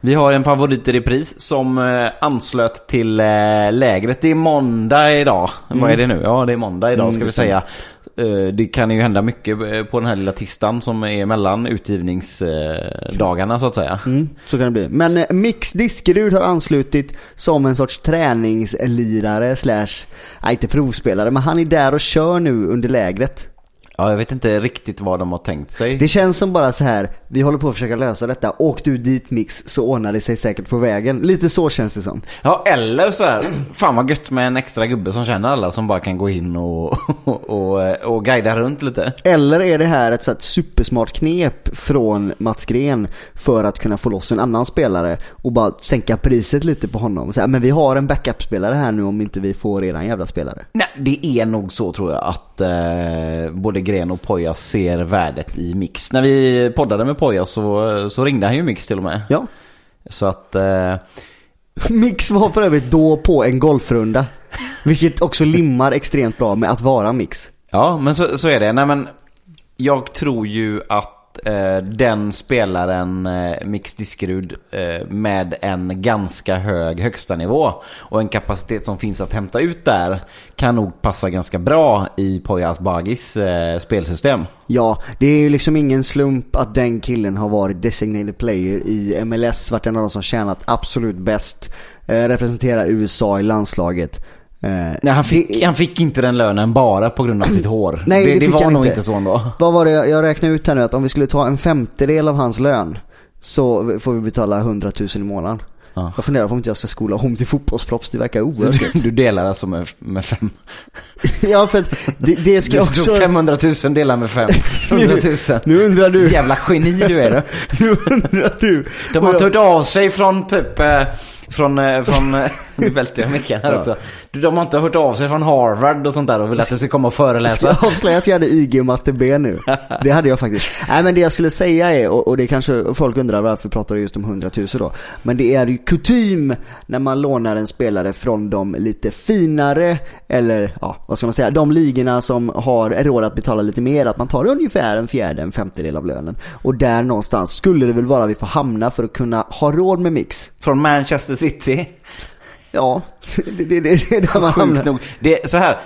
vi har en favorit i repris som eh, anslöt till eh, lägret. Det är måndag idag. Vad är det nu? Ja det är måndag idag Mm, ska det vi säga. Eh, det kan ju hända mycket eh, på den här lilla tisdagen som är mellan utgivningsdagarna så att säga. Mm, så kan det bli. Men eh, Mix Diskerud har anslutit som en sorts träningslirare slash, nej inte provspelare, men han är där och kör nu under lägret. Ja jag vet inte riktigt vad de har tänkt sig. Det känns som bara så här, vi håller på att försöka lösa detta. Åk du dit Mix så ordnar det sig säkert på vägen. Lite så känns det som. Ja, eller så här, fan vad gött med en extra gubbe som känner alla som bara kan gå in och, och, och, och guida runt lite. Eller är det här ett så här supersmart knep från Mats Gren för att kunna få loss en annan spelare och bara sänka priset lite på honom. Så här, men vi har en backup-spelare här nu om inte vi får eran jävla spelare. Nej, det är nog så tror jag att eh, både Gren och Poja ser värdet i Mix. När vi poddade med Poja så, så ringde han ju Mix till och med. Ja. Så att, eh, Mix var för övrigt då på en golfrunda. Vilket också limmar extremt bra med att vara Mix. ja men så, så är det. Nej men, jag tror ju att eh, den spelaren, eh, Mix Diskerud, eh, med en ganska hög högsta nivå och en kapacitet som finns att hämta ut där kan nog passa ganska bra i Poyas Bagis eh, spelsystem. Ja, det är ju liksom ingen slump att den killen har varit designated player i MLS, varit en av de som tjänat absolut bäst. Eh, representerar USA i landslaget. Eh, Nej, han, fick, det- han fick inte den lönen bara på grund av sitt hår. Nej, det, det det var nog inte. inte så ändå. Vad var det, jag räknade ut här nu att om vi skulle ta en femtedel av hans lön så får vi betala 100 000 i månaden. Ja. Jag funderar på om inte jag ska skola om till fotbollsproffs, det verkar oerhört du, du delar alltså med, med fem. Ja, för det, det ska Du också... också... 500 000 delar med fem. 100 000. Nu undrar du, Jävla geni du är du. nu undrar du. De har jag- tagit av sig från typ eh, från, eh, från eh, nu välter jag micken här också. Du, De har inte hört av sig från Harvard och sånt där och vill att du ska komma och föreläsa. jag avslöja att jag hade IG och matte B nu? Det hade jag faktiskt. Nej men det jag skulle säga är, och, och det kanske folk undrar varför pratar du just om 100 000 då. Men det är ju kutym när man lånar en spelare från de lite finare, eller ja, vad ska man säga, de ligorna som har råd att betala lite mer. Att man tar ungefär en fjärde, en femtedel av lönen. Och där någonstans skulle det väl vara vi får hamna för att kunna ha råd med mix. Från Manchester City. Ja, det, det, det, det är där man hamnar. Sjukt nog. Det så här.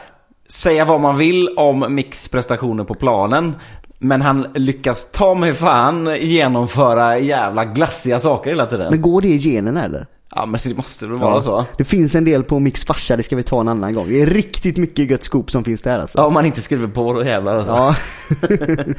Säga vad man vill om Micks prestationer på planen. Men han lyckas ta mig fan genomföra jävla glassiga saker hela tiden. Men går det i generna eller? Ja men det måste väl vara så. Det finns en del på Mix farsa, det ska vi ta en annan gång. Det är riktigt mycket gött skop som finns där alltså. Ja, om man inte skriver på då jävlar alltså. Ja.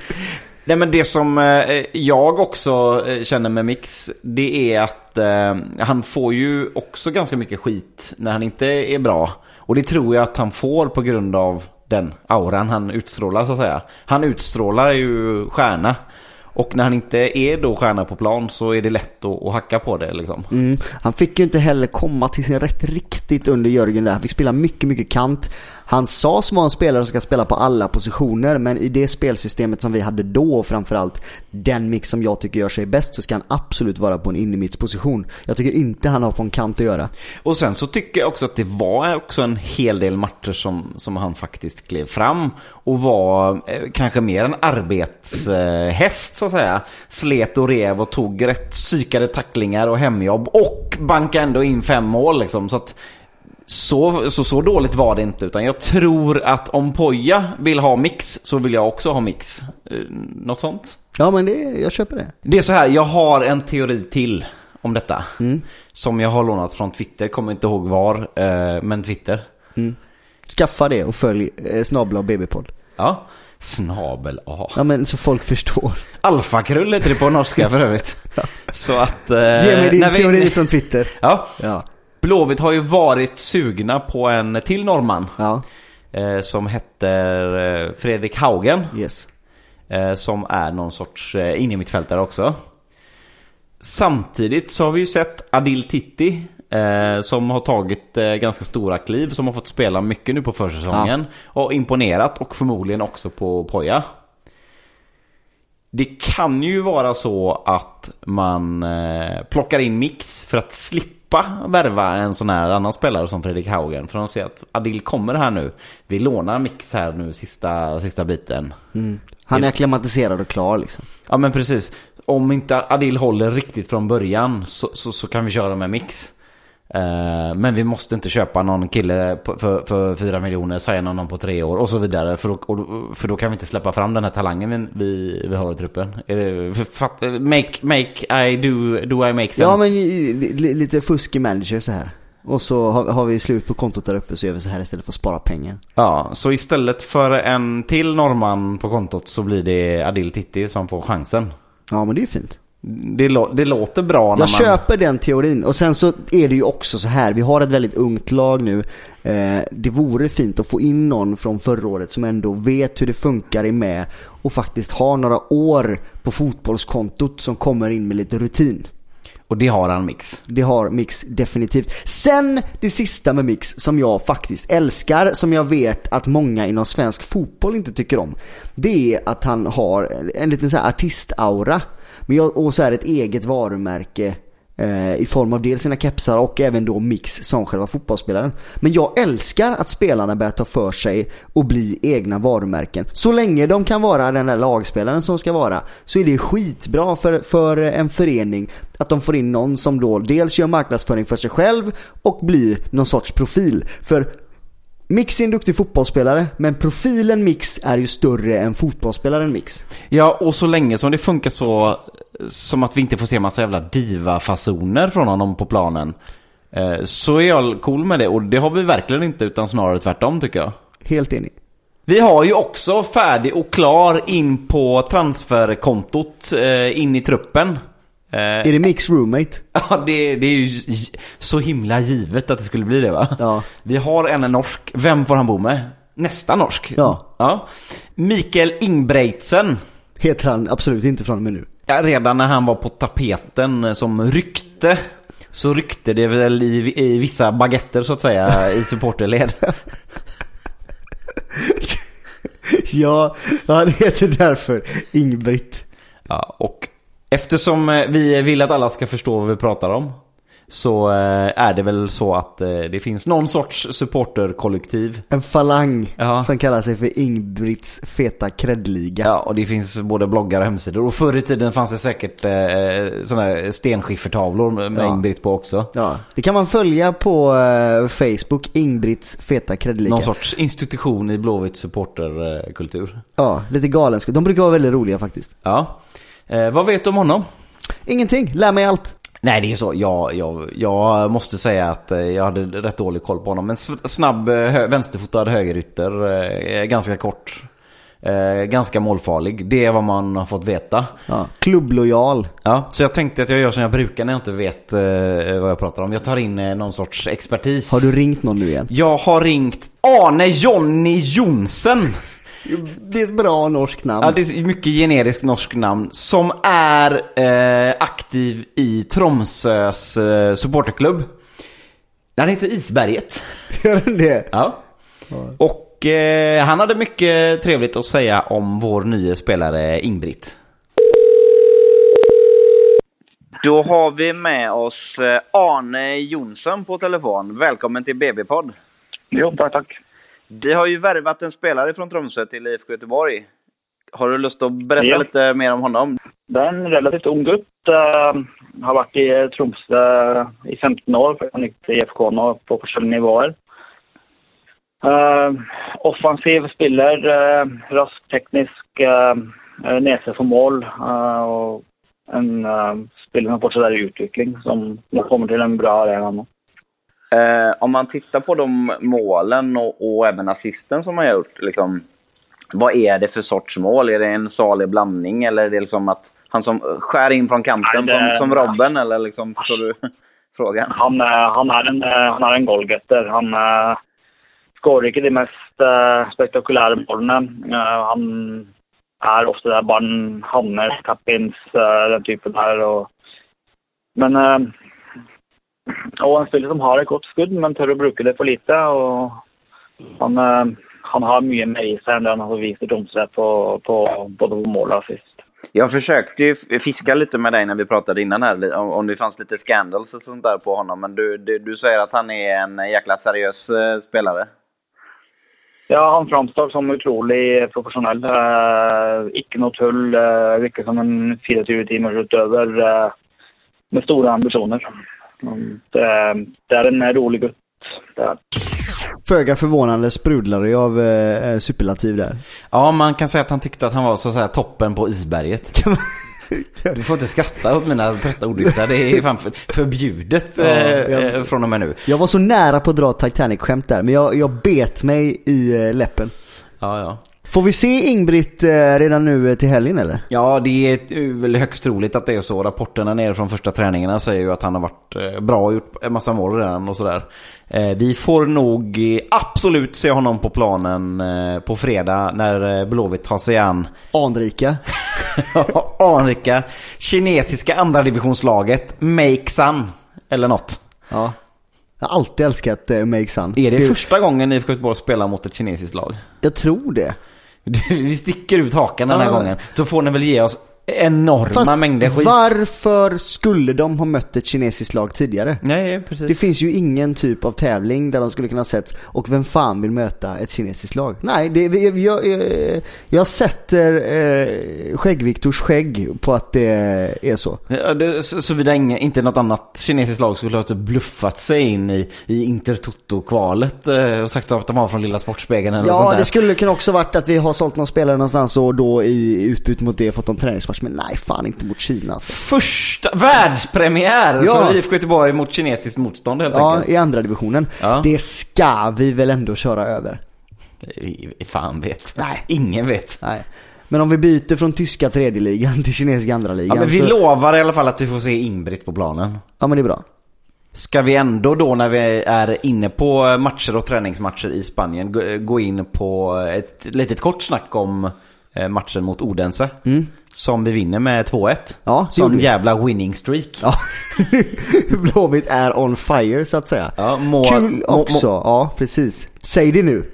Nej men det som eh, jag också eh, känner med Mix, det är att eh, han får ju också ganska mycket skit när han inte är bra. Och det tror jag att han får på grund av den auran han utstrålar så att säga. Han utstrålar ju stjärna. Och när han inte är då stjärna på plan så är det lätt att, att hacka på det liksom. Mm. Han fick ju inte heller komma till sin rätt riktigt under Jörgen där. Han fick spela mycket, mycket kant. Han sades vara en spelare som ska spela på alla positioner men i det spelsystemet som vi hade då och framförallt den mix som jag tycker gör sig bäst så ska han absolut vara på en innermittsposition. Jag tycker inte han har på en kant att göra. Och sen så tycker jag också att det var också en hel del matcher som, som han faktiskt klev fram och var eh, kanske mer en arbetshäst så att säga. Slet och rev och tog rätt psykade tacklingar och hemjobb och bankade ändå in fem mål liksom. Så att så, så, så dåligt var det inte utan jag tror att om Poja vill ha mix så vill jag också ha mix. Eh, Något sånt? Ja men det, jag köper det. Det är så här, jag har en teori till om detta. Som jag har lånat från Twitter, kommer inte ihåg var, eh, men Twitter. Skaffa det och följ eh, snabla bb-podd. Ja. Snabel A. Ja men så folk förstår. Alfakrull heter det på norska för övrigt. Så att... Eh, Ge mig din när vi- teori från Twitter. Ja. Ja. Blåvitt har ju varit sugna på en till norrman. Ja, Eh, som heter eh, Fredrik Haugen. yes. Eh, som är någon sorts eh, innermittfältare också. Samtidigt så har vi ju sett Adil Titti. Eh, som har tagit eh, ganska stora kliv. Som har fått spela mycket nu på försäsongen. Och imponerat och förmodligen också på Poja. Det kan ju vara så att man eh, plockar in Mix för att slippa värva en sån här annan spelare som Fredrik Haugen. För de ser att Adil kommer här nu. Vi lånar Mix här nu sista, sista biten. Han är akklimatiserad och klar liksom. Ja men precis. Om inte Adil håller riktigt från början så, så, så kan vi köra med Mix. Eh, men vi måste inte köpa någon kille för, för 4 miljoner, signa någon på tre år och så vidare. För då, för då kan vi inte släppa fram den här talangen vi, vi, har i truppen. Det, make, make I do, do I make sense? Ja men lite fuskig manager så här. Och så har, har vi slut på kontot där uppe så gör vi så här istället för att spara pengar. Ja, så istället för en till norrman på kontot så blir det Adil Titti som får chansen. Ja men det är ju fint. Det, lå- det låter bra när Jag man... köper den teorin. Och sen så är det ju också så här. Vi har ett väldigt ungt lag nu. Eh, det vore fint att få in någon från förra året som ändå vet hur det funkar i med. Och faktiskt har några år på fotbollskontot som kommer in med lite rutin. Och det har han Mix. Det har Mix definitivt. Sen det sista med Mix som jag faktiskt älskar, som jag vet att många inom svensk fotboll inte tycker om. Det är att han har en- en liten så här artistaura. Men jag, och så här ett eget varumärke eh, i form av dels sina kepsar och även då Mix som själva fotbollsspelaren. Men jag älskar att spelarna börjar ta för sig och bli egna varumärken. Så länge de kan vara den där lagspelaren som ska vara så är det skitbra för, för en förening att de får in någon som då dels gör marknadsföring för sig själv och blir någon sorts profil. För Mix är en duktig fotbollsspelare men profilen Mix är ju större än fotbollsspelaren Mix. Ja, och så länge som det funkar så som att vi inte får se massa jävla diva-fasoner från honom på planen. eh, Så är jag cool med det och det har vi verkligen inte utan snarare tvärtom tycker jag. Helt enig. Vi har ju också färdig och klar in på transferkontot eh, in i truppen. Eh, Är det Mix roommate? Ja, det, det är ju så himla givet att det skulle bli det va? Ja. Vi har en norsk. Vem får han bo med? Nästa norsk. Ja. ja. Mikael Ingbreitsen. Heter han absolut inte från och med nu. Ja, redan när han var på tapeten som rykte så ryckte det väl i, i vissa baguetter så att säga i supporterled. Ja, det heter därför Ingbritt. Ja, och eftersom eh, vi vill att alla ska förstå vad vi pratar om så eh, är det väl så att eh, det finns någon sorts supporterkollektiv. En falang Ja. som kallar sig för Ingbritts feta kreddliga. Ja, och det finns både bloggar och hemsidor. Och förr i tiden fanns det säkert eh, sådana här stenskiffertavlor med Ja. Ingbritt på också. Ja, det kan man följa på eh, Facebook, Ingbritts feta kreddliga. Någon sorts institution i Blåvitt supporterkultur. Ja, lite galenskap. De brukar vara väldigt roliga faktiskt. Ja. Eh, vad vet du om honom? Ingenting, lär mig allt. Nej, det är så. Jag, jag, jag måste säga att eh, jag hade rätt dålig koll på honom. En s- snabb eh, hö, vänsterfotad högerytter. Eh, ganska kort. Eh, ganska målfarlig. Det är vad man har fått veta. Ja, klubblojal. Ja, så jag tänkte att jag gör som jag brukar när jag inte vet eh, vad jag pratar om. Jag tar in eh, någon sorts expertis. Har du ringt någon nu igen? Jag har ringt Arne Jonny Jonsen. Det är ett bra norskt namn. Ja, det är mycket generiskt norskt namn. Som är eh, aktiv i Tromsös eh, supporterklubb. Den heter Isberget. Gör den det? Ja. Och eh, han hade mycket trevligt att säga om vår nya spelare Ingbritt. Då har vi med oss eh, Arne Jonsson på telefon. Välkommen till BB-podd. Jo, tack, tack. Vi har ju värvat en spelare från Tromsö till IFK Göteborg. Har du lust att berätta Ja. lite mer om honom? Det är en relativt ung gutt. eh, har varit i eh, Tromsø i 15 år, han gick till IFK på forskjellige nivåer. Uh, offensiv spiller, uh, rask, teknisk, uh, nese for mål. eh, og en eh, spiller som fortsatt i utvikling, som kommer til en bra arena nå. Eh, om man tittar på de målen och, och även assisten som han har gjort. Liksom, vad är det för sorts mål? Är det en salig blandning eller är det liksom att han som skär in från kanten Nej, det- som, som Robben? Eller liksom, förstår du frågan? Han, eh, han, er en, eh, han er en goalgetter. Han uh, skårer ikke de mest eh, spektakulære målene. Eh, han ofte der barn havner, tap-ins, eh, den typen der. Og, men Og en spiller som har et godt skudd, men tør å bruke det for lite. og Han, eh, han har mye mer i seg enn det han i Tromsø på, på både på mål og assist. Jag försökte ju fiska lite med dig när vi pratade innan här, om, det fanns lite scandals och sånt där på honom. Men du, du, du säger att han är en jäkla seriös eh, spelare. Ja, han framstår som utrolig profesjonell. Eh, ikke noe tull. Eh, virker som en 24-timersutøver eh, med store ambisjoner. Mm, Det, det er en rolig gutt. Er. Föga förvånande sprudlar det av eh, superlativ där. Ja, man kan säga att han tyckte att han var så att säga toppen på isberget. Du får inte skratta åt mina trötta ordvitsar. Det är fan för, förbjudet Ja, eh, jag- eh, från och med nu. Jag var så nära på att dra Titanic-skämt där, men jag, jag bet mig i eh, läppen. Ja, ja. Får vi se Ingbritt eh, redan nu eh, till helgen eller? Ja, det är väl högst troligt att det är så. Rapporterna nere från första träningarna säger ju att han har varit eh, bra och gjort en massa mål redan och sådär. Eh, Vi får nog eh, absolut se honom på planen eh, på fredag när eh, Blåvitt tar sig an Anrika. anrika kinesiska andra divisionslaget Make eller något. Ja. Jag har alltid älskat eh, Make Sun. Är det första gången IFK Göteborg spelar mot ett kinesiskt lag? Jag tror det. Vi sticker ut hakan den här gången. Så får ni väl ge oss enorma Fast mängder skit. varför skulle de ha mött ett kinesiskt lag tidigare? Nej, precis. Det finns ju ingen typ av tävling där de skulle kunna sett och vem fan vill möta ett kinesiskt lag? Nej, det, jag, jag, jag, sätter eh, Skägg-Viktors skägg på att det är så. Ja, det, så- Såvida inte något annat kinesiskt lag skulle ha typ bluffat sig in i, i Intertoto-kvalet eh, och sagt att de var från Lilla Sportspegeln eller Ja, sånt där. det skulle kunna också varit att vi har sålt någon spelare någonstans och då i utbyte mot det fått en träningsmatch. Men nej, fan inte mot Kina alltså. Första världspremiär Ja. för IFK Göteborg mot kinesiskt motstånd helt Ja, enkelt. i andra divisionen. Ja. Det ska vi väl ändå köra över? Fan vet. Nej. Ingen vet. Nej. Men om vi byter från tyska tredje ligan till kinesiska andra Ja, ligan men vi så... lovar i alla fall att vi får se Ingbritt på planen. Ja, men det är bra. Ska vi ändå då när vi är inne på matcher och träningsmatcher i Spanien gå- gå in på ett litet kort snack om eh, matchen mot Odense? Mm. Som vi vinner med 2-1. Ja, Sån jävla winning streak. Ja. Blåvitt är on fire så att säga. Ja, mål, Kul också, ja precis. Säg det nu.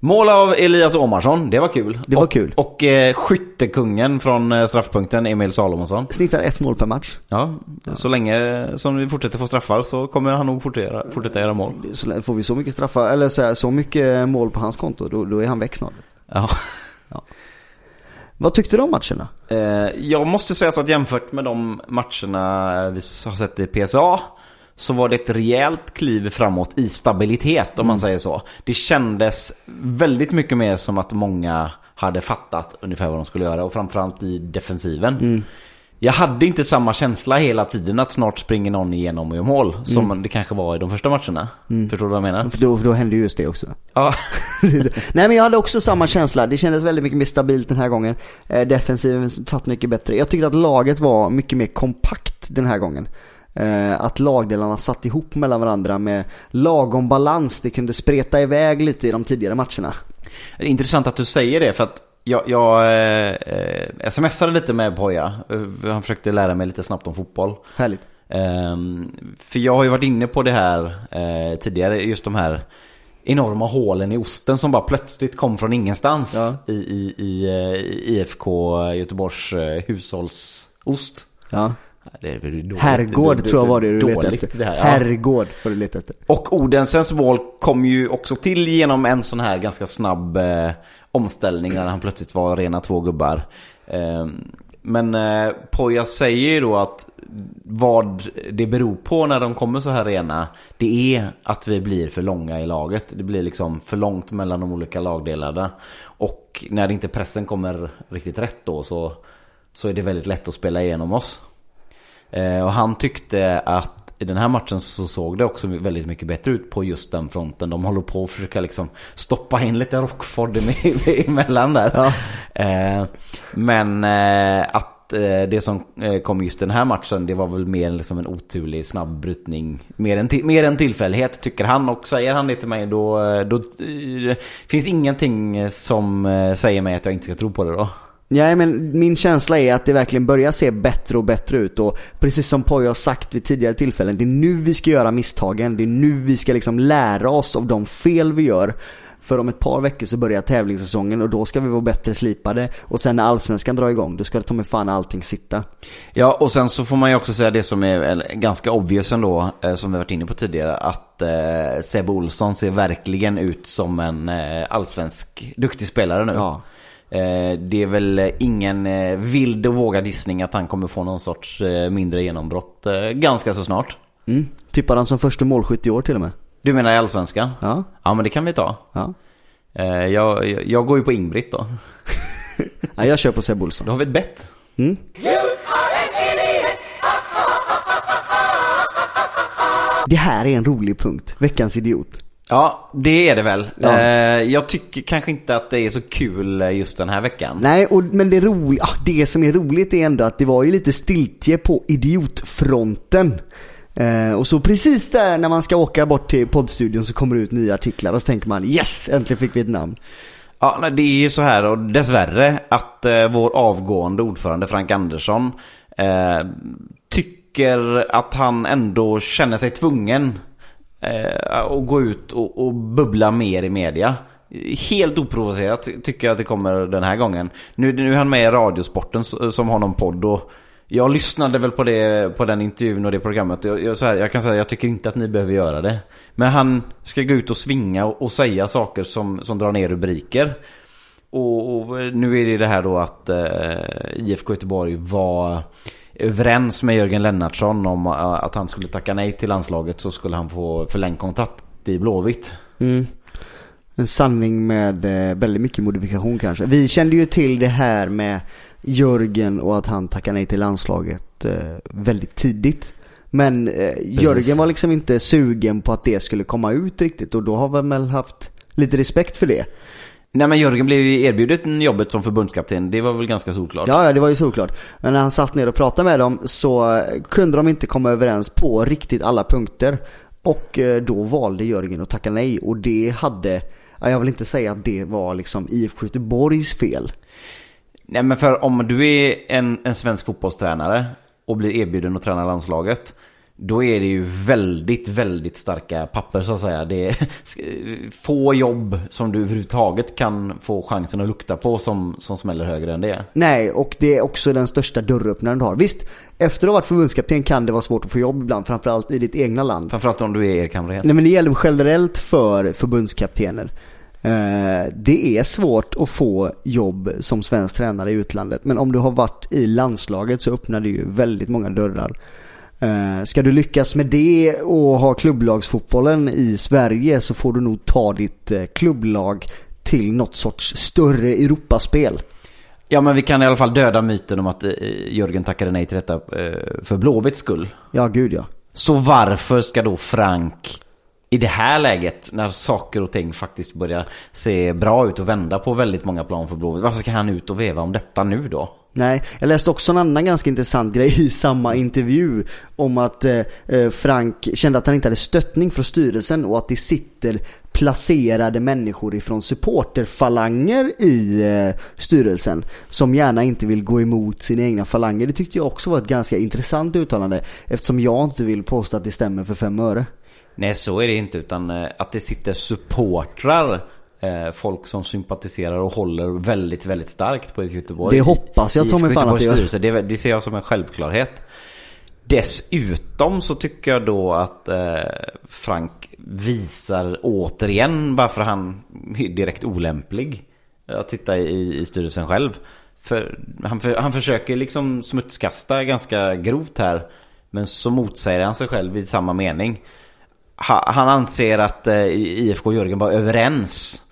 Mål av Elias Omarsson, det var kul. Det var och, kul. Och eh, skyttekungen från eh, straffpunkten, Emil Salomonsson. Snittar ett mål per match. Ja, så länge som vi fortsätter få straffar så kommer han nog fortsätta, fortsätta göra mål. Så får vi så mycket straffar, eller så, här, så mycket mål på hans konto, då, då är han väck snart. Ja. Vad tyckte du om matcherna? Eh, jag måste säga så att jämfört med de matcherna vi har sett i PSA så var det ett rejält kliv framåt i stabilitet om man säger så. Det kändes väldigt mycket mer som att många hade fattat ungefär vad de skulle göra och framförallt i defensiven. Jag hade inte samma känsla hela tiden att snart springer någon igenom och gör mål som det kanske var i de första matcherna. Förstår du vad jag menar? För då, för då hände ju just det också. Ja. Nej men jag hade också samma känsla. Det kändes väldigt mycket mer stabilt den här gången. Eh, defensiven satt mycket bättre. Jag tyckte att laget var mycket mer kompakt den här gången. Eh, att lagdelarna satt ihop mellan varandra med lagom balans. Det kunde spreta iväg lite i de tidigare matcherna. Det är intressant att du säger det för att jag, jag eh, smsade lite med Poja. Eh, Han försökte lära mig lite snabbt om fotboll. Härligt. Ehm, för jag har ju varit inne på det här eh, tidigare, just de här enorma hålen i osten som bara plötsligt kom från ingenstans Ja. i, i, i, eh, i IFK Göteborgs eh, hushållsost. Ja. Det dåligt. Herrgård Det- det- tror jag var det du letade dåligt efter. Det här. Ja. Herrgård var du letade efter. Och Odensens mål kom ju också till genom en sån här ganska snabb eh, omställning när han plötsligt var rena två gubbar. Ehm, men eh, Poja säger ju då att vad det beror på när de kommer så här rena, det är att vi blir för långa i laget. Det blir liksom för långt mellan de olika lagdelarna. Och när inte pressen kommer riktigt rätt då så, så är det väldigt lätt att spela igenom oss. Eh, och han tyckte att i den här matchen så såg det också väldigt mycket bättre ut på just den fronten. De håller på att försöka liksom stoppa in lite Rockford eme- emellan där. Ja. Eh, men eh, att eh, det som kom just den här matchen det var väl mer liksom en oturlig snabb brytning. Mer en, mer en tillfällighet tycker han och säger han det till mig då, då finns ingenting som säger mig att jag inte ska tro på det då. Nej men min känsla är att det verkligen börjar se bättre och bättre ut och precis som Poya har sagt vid tidigare tillfällen, det är nu vi ska göra misstagen, det är nu vi ska liksom lära oss av de fel vi gör. För om ett par veckor så börjar tävlingssäsongen och då ska vi vara bättre slipade och sen när allsvenskan drar igång då ska det ta mig fan allting sitta. Ja, och sen så får man ju också säga det som är ganska obvious ändå, eh, som vi varit inne på tidigare, att eh, Sebbe Olsson ser verkligen ut som en eh, allsvensk duktig spelare nu. Ja. Eh, det är väl eh, ingen eh, vild och vågad gissning att han kommer få någon sorts mindre genombrott ganska så snart. Mm. Tippar han som första målskytt i år till och med. Du menar i allsvenskan? Ja. Ja, men det kan vi ta. Ja. Jag, jag, jag går ju på Ingbritt då. ja jag kör på Sebbe Olsson. Då har vi ett bett. Mm. Det här är en rolig punkt. Veckans idiot. Ja, det är det väl. Ja. Eh, jag tycker kanske inte att det är så kul eh, just den här veckan. Nej, och, men det, roliga, ah, det som är roligt är ändå att det var ju lite stiltje på idiotfronten. Eh, och så precis där när man ska åka bort till poddstudion så kommer det ut nya artiklar och så tänker man yes, äntligen fick vi ett namn. Ja, det är ju så här och dessvärre att eh, vår avgående ordförande Frank Andersson eh, tycker att han ändå känner sig tvungen eh, och gå ut och, och bubbla mer i media. Helt oprovocerat tycker jag att det kommer den här gången. Nu, nu är han med i Radiosporten som har någon podd och jag lyssnade väl på, det, på den intervjun och det programmet. Jag, jag, så här, jag kan säga jag tycker inte att ni behöver göra det. Men han ska gå ut och svinga och, och säga saker som, som drar ner rubriker. Och, och nu är det det här då att eh, IFK Göteborg var överens med Jörgen Lennartsson om eh, att han skulle tacka nej till landslaget så skulle han få förlängd kontrakt i Blåvitt. Mm. En sanning med eh, väldigt mycket modifikation kanske. Vi kände ju till det här med Jörgen och att han tackade nej till landslaget eh, väldigt tidigt. Men eh, Jörgen var liksom inte sugen på att det skulle komma ut riktigt och då har vi väl haft lite respekt för det. Nej men Jörgen blev ju erbjudet jobbet som förbundskapten. Det var väl ganska solklart. Ja, ja, det var ju såklart. Men när han satt ner och pratade med dem så eh, kunde de inte komma överens på riktigt alla punkter. Och eh, då valde Jörgen att tacka nej och det hade, ja, jag vill inte säga att det var liksom IFK Göteborgs fel. Nej men för om du är en, en svensk fotbollstränare och blir erbjuden att träna landslaget. Då är det ju väldigt, väldigt starka papper så att säga. Det är få jobb som du överhuvudtaget kan få chansen att lukta på som, som smäller högre än det. Nej, och det är också den största dörröppnaren du har. Visst, efter att ha varit förbundskapten kan det vara svårt att få jobb ibland, framförallt i ditt egna land. Framförallt om du är Erik Hamrén. Nej men det gäller generellt för förbundskaptener. Eh, det är svårt att få jobb som svensk tränare i utlandet. Men om du har varit i landslaget så öppnar det ju väldigt många dörrar. Eh, Ska du lyckas med det och ha klubblagsfotbollen i Sverige så får du nog ta ditt eh, klubblag till något sorts större Europaspel. Ja men vi kan i alla fall döda myten om att eh, Jörgen tackade nej till detta eh, för Blåvitts skull. Ja, gud ja. Så varför ska då Frank i det här läget när saker och ting faktiskt börjar se bra ut och vända på väldigt många plan för Blåvitt. Varför ska han ut och veva om detta nu då? Nej, jag läste också en annan ganska intressant grej i samma intervju om att eh, eh, Frank kände att han inte hade stöttning från styrelsen och att det sitter placerade människor ifrån supporterfalanger i eh, styrelsen som gärna inte vill gå emot sina egna falanger. Det tyckte jag också var ett ganska intressant uttalande eftersom jag inte vill påstå att det stämmer för fem öre. Nej så är det inte utan eh, att det sitter supportrar eh, Folk som sympatiserar och håller väldigt, väldigt starkt på IFK Göteborg. Det hoppas jag, ta mig fan att det gör. det ser jag som en självklarhet. Dessutom så tycker jag då att eh, Frank visar återigen varför han är direkt olämplig att sitta i, i styrelsen själv. För han, för han försöker liksom smutskasta ganska grovt här. Men så motsäger han sig själv i samma mening. Ha, han anser att eh, IFK och Jörgen var överens.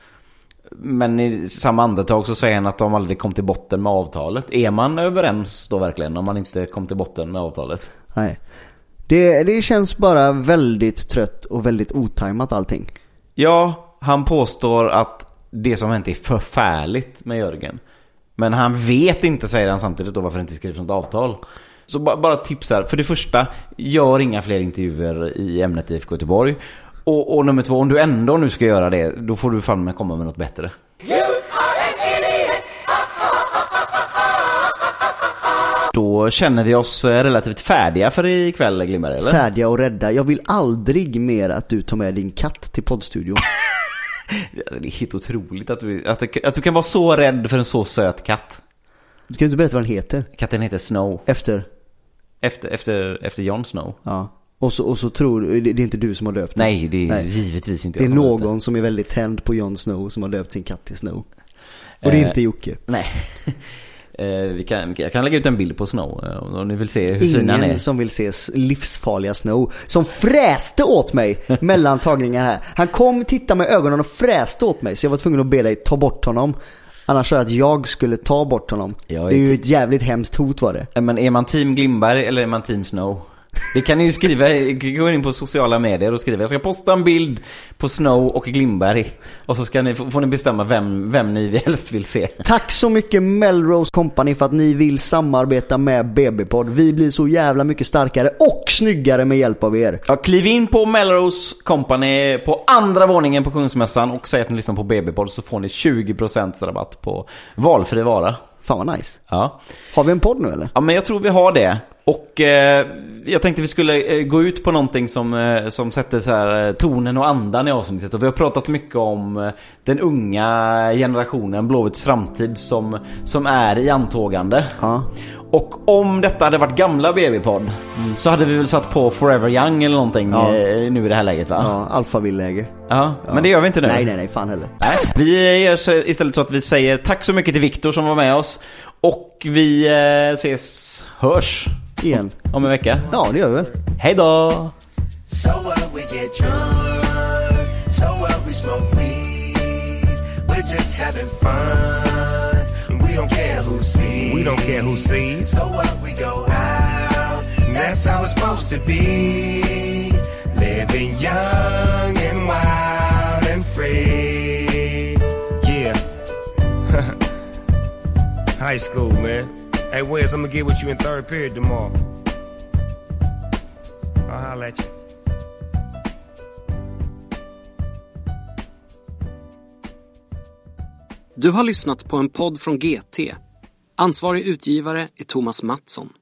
Men i samma andetag så säger han att de aldrig kom till botten med avtalet. Är man överens då verkligen om man inte kom till botten med avtalet? Nej. Det, det känns bara väldigt trött och väldigt otajmat allting. Ja, han påstår att det som hänt är förfärligt med Jörgen. Men han vet inte, säger han samtidigt då, varför det inte skrivs något avtal. Så bara, bara tips här. För det första, gör inga fler intervjuer i ämnet IFK Göteborg. Och, och nummer två, om du ändå nu ska göra det, då får du fan med komma med något bättre. Då känner vi oss eh, relativt färdiga för ikväll, Glimmer, eller? Färdiga och rädda. Jag vill aldrig mer att du tar med din katt till poddstudion. Alltså, Det är helt otroligt att du, att, att du kan vara så rädd för en så söt katt. Du kan inte berätta vad den heter. Katten heter Snow. Efter. Efter, efter, efter Jon Snow. Ja. Och så, och så tror du, det det är inte du som har döpt. Nej, det är Nej. givetvis inte Det är jag har döpt någon som är väldigt tänd på Jon Snow som har döpt sin katt till Snow. Och det är Eh, inte Jocke. Nej. Eh, vi kan, jag kan lägga ut en bild på Snow eh, om ni vill se hur fin han är. Ingen som vill se livsfarliga Snow. Som fräste åt mig mellan tagningar här. Han kom, tittade med ögonen och fräste åt mig. Så jag var tvungen att be dig ta bort honom. Annars jag att jag skulle ta bort honom. Jag det är ju ett- jävligt hemskt hot var det. Men är man team Glimberg eller är man team Snow? Det kan ni ju skriva, gå in på sociala medier och skriva Jag ska posta en bild på Snow och Glimberg Och så ska ni, får ni bestämma vem, vem ni helst vill se Tack så mycket Melrose Company för att ni vill samarbeta med BB-podd. Vi blir så jävla mycket starkare och snyggare med hjälp av er. Ja, kliv in på Melrose Company på andra våningen på Kungsmässan och säg att ni lyssnar på BB-podd så får ni 20% rabatt på valfri vara. Fan vad nice. Ja. Har vi en podd nu eller? ja, men jag tror vi har det. Och eh, jag tänkte vi skulle eh, gå ut på någonting som, eh, som sätter så här, eh, tonen och andan i avsnittet. Och vi har pratat mycket om den unga generationen, Blåvitts framtid, som, som är i antågande. Ja. Och om detta hade varit gamla BB-podd så hade vi väl satt på Forever Young eller någonting Ja. nu i det här läget va? Ja, alfavilläge. Ja, men det gör vi inte nu. Nej, nej, nej, fan heller. Nej. Vi gör istället så att vi säger tack så mycket till Viktor som var med oss. Och vi ses, hörs Igen. om en vecka. Ja, det gör vi väl. Hej då! So what we get drunk, so what we smoke weed. We're just having fun. We don't care who sees. We don't care who sees. So what we go out, that's how it's supposed to be. Living young and wild and free. Yeah. High school, man. Hey, Wes, I'm gonna get with you in third period tomorrow. I'll holler at you. Du har lyssnat på en podd från GT. Ansvarig utgivare är Thomas Mattsson.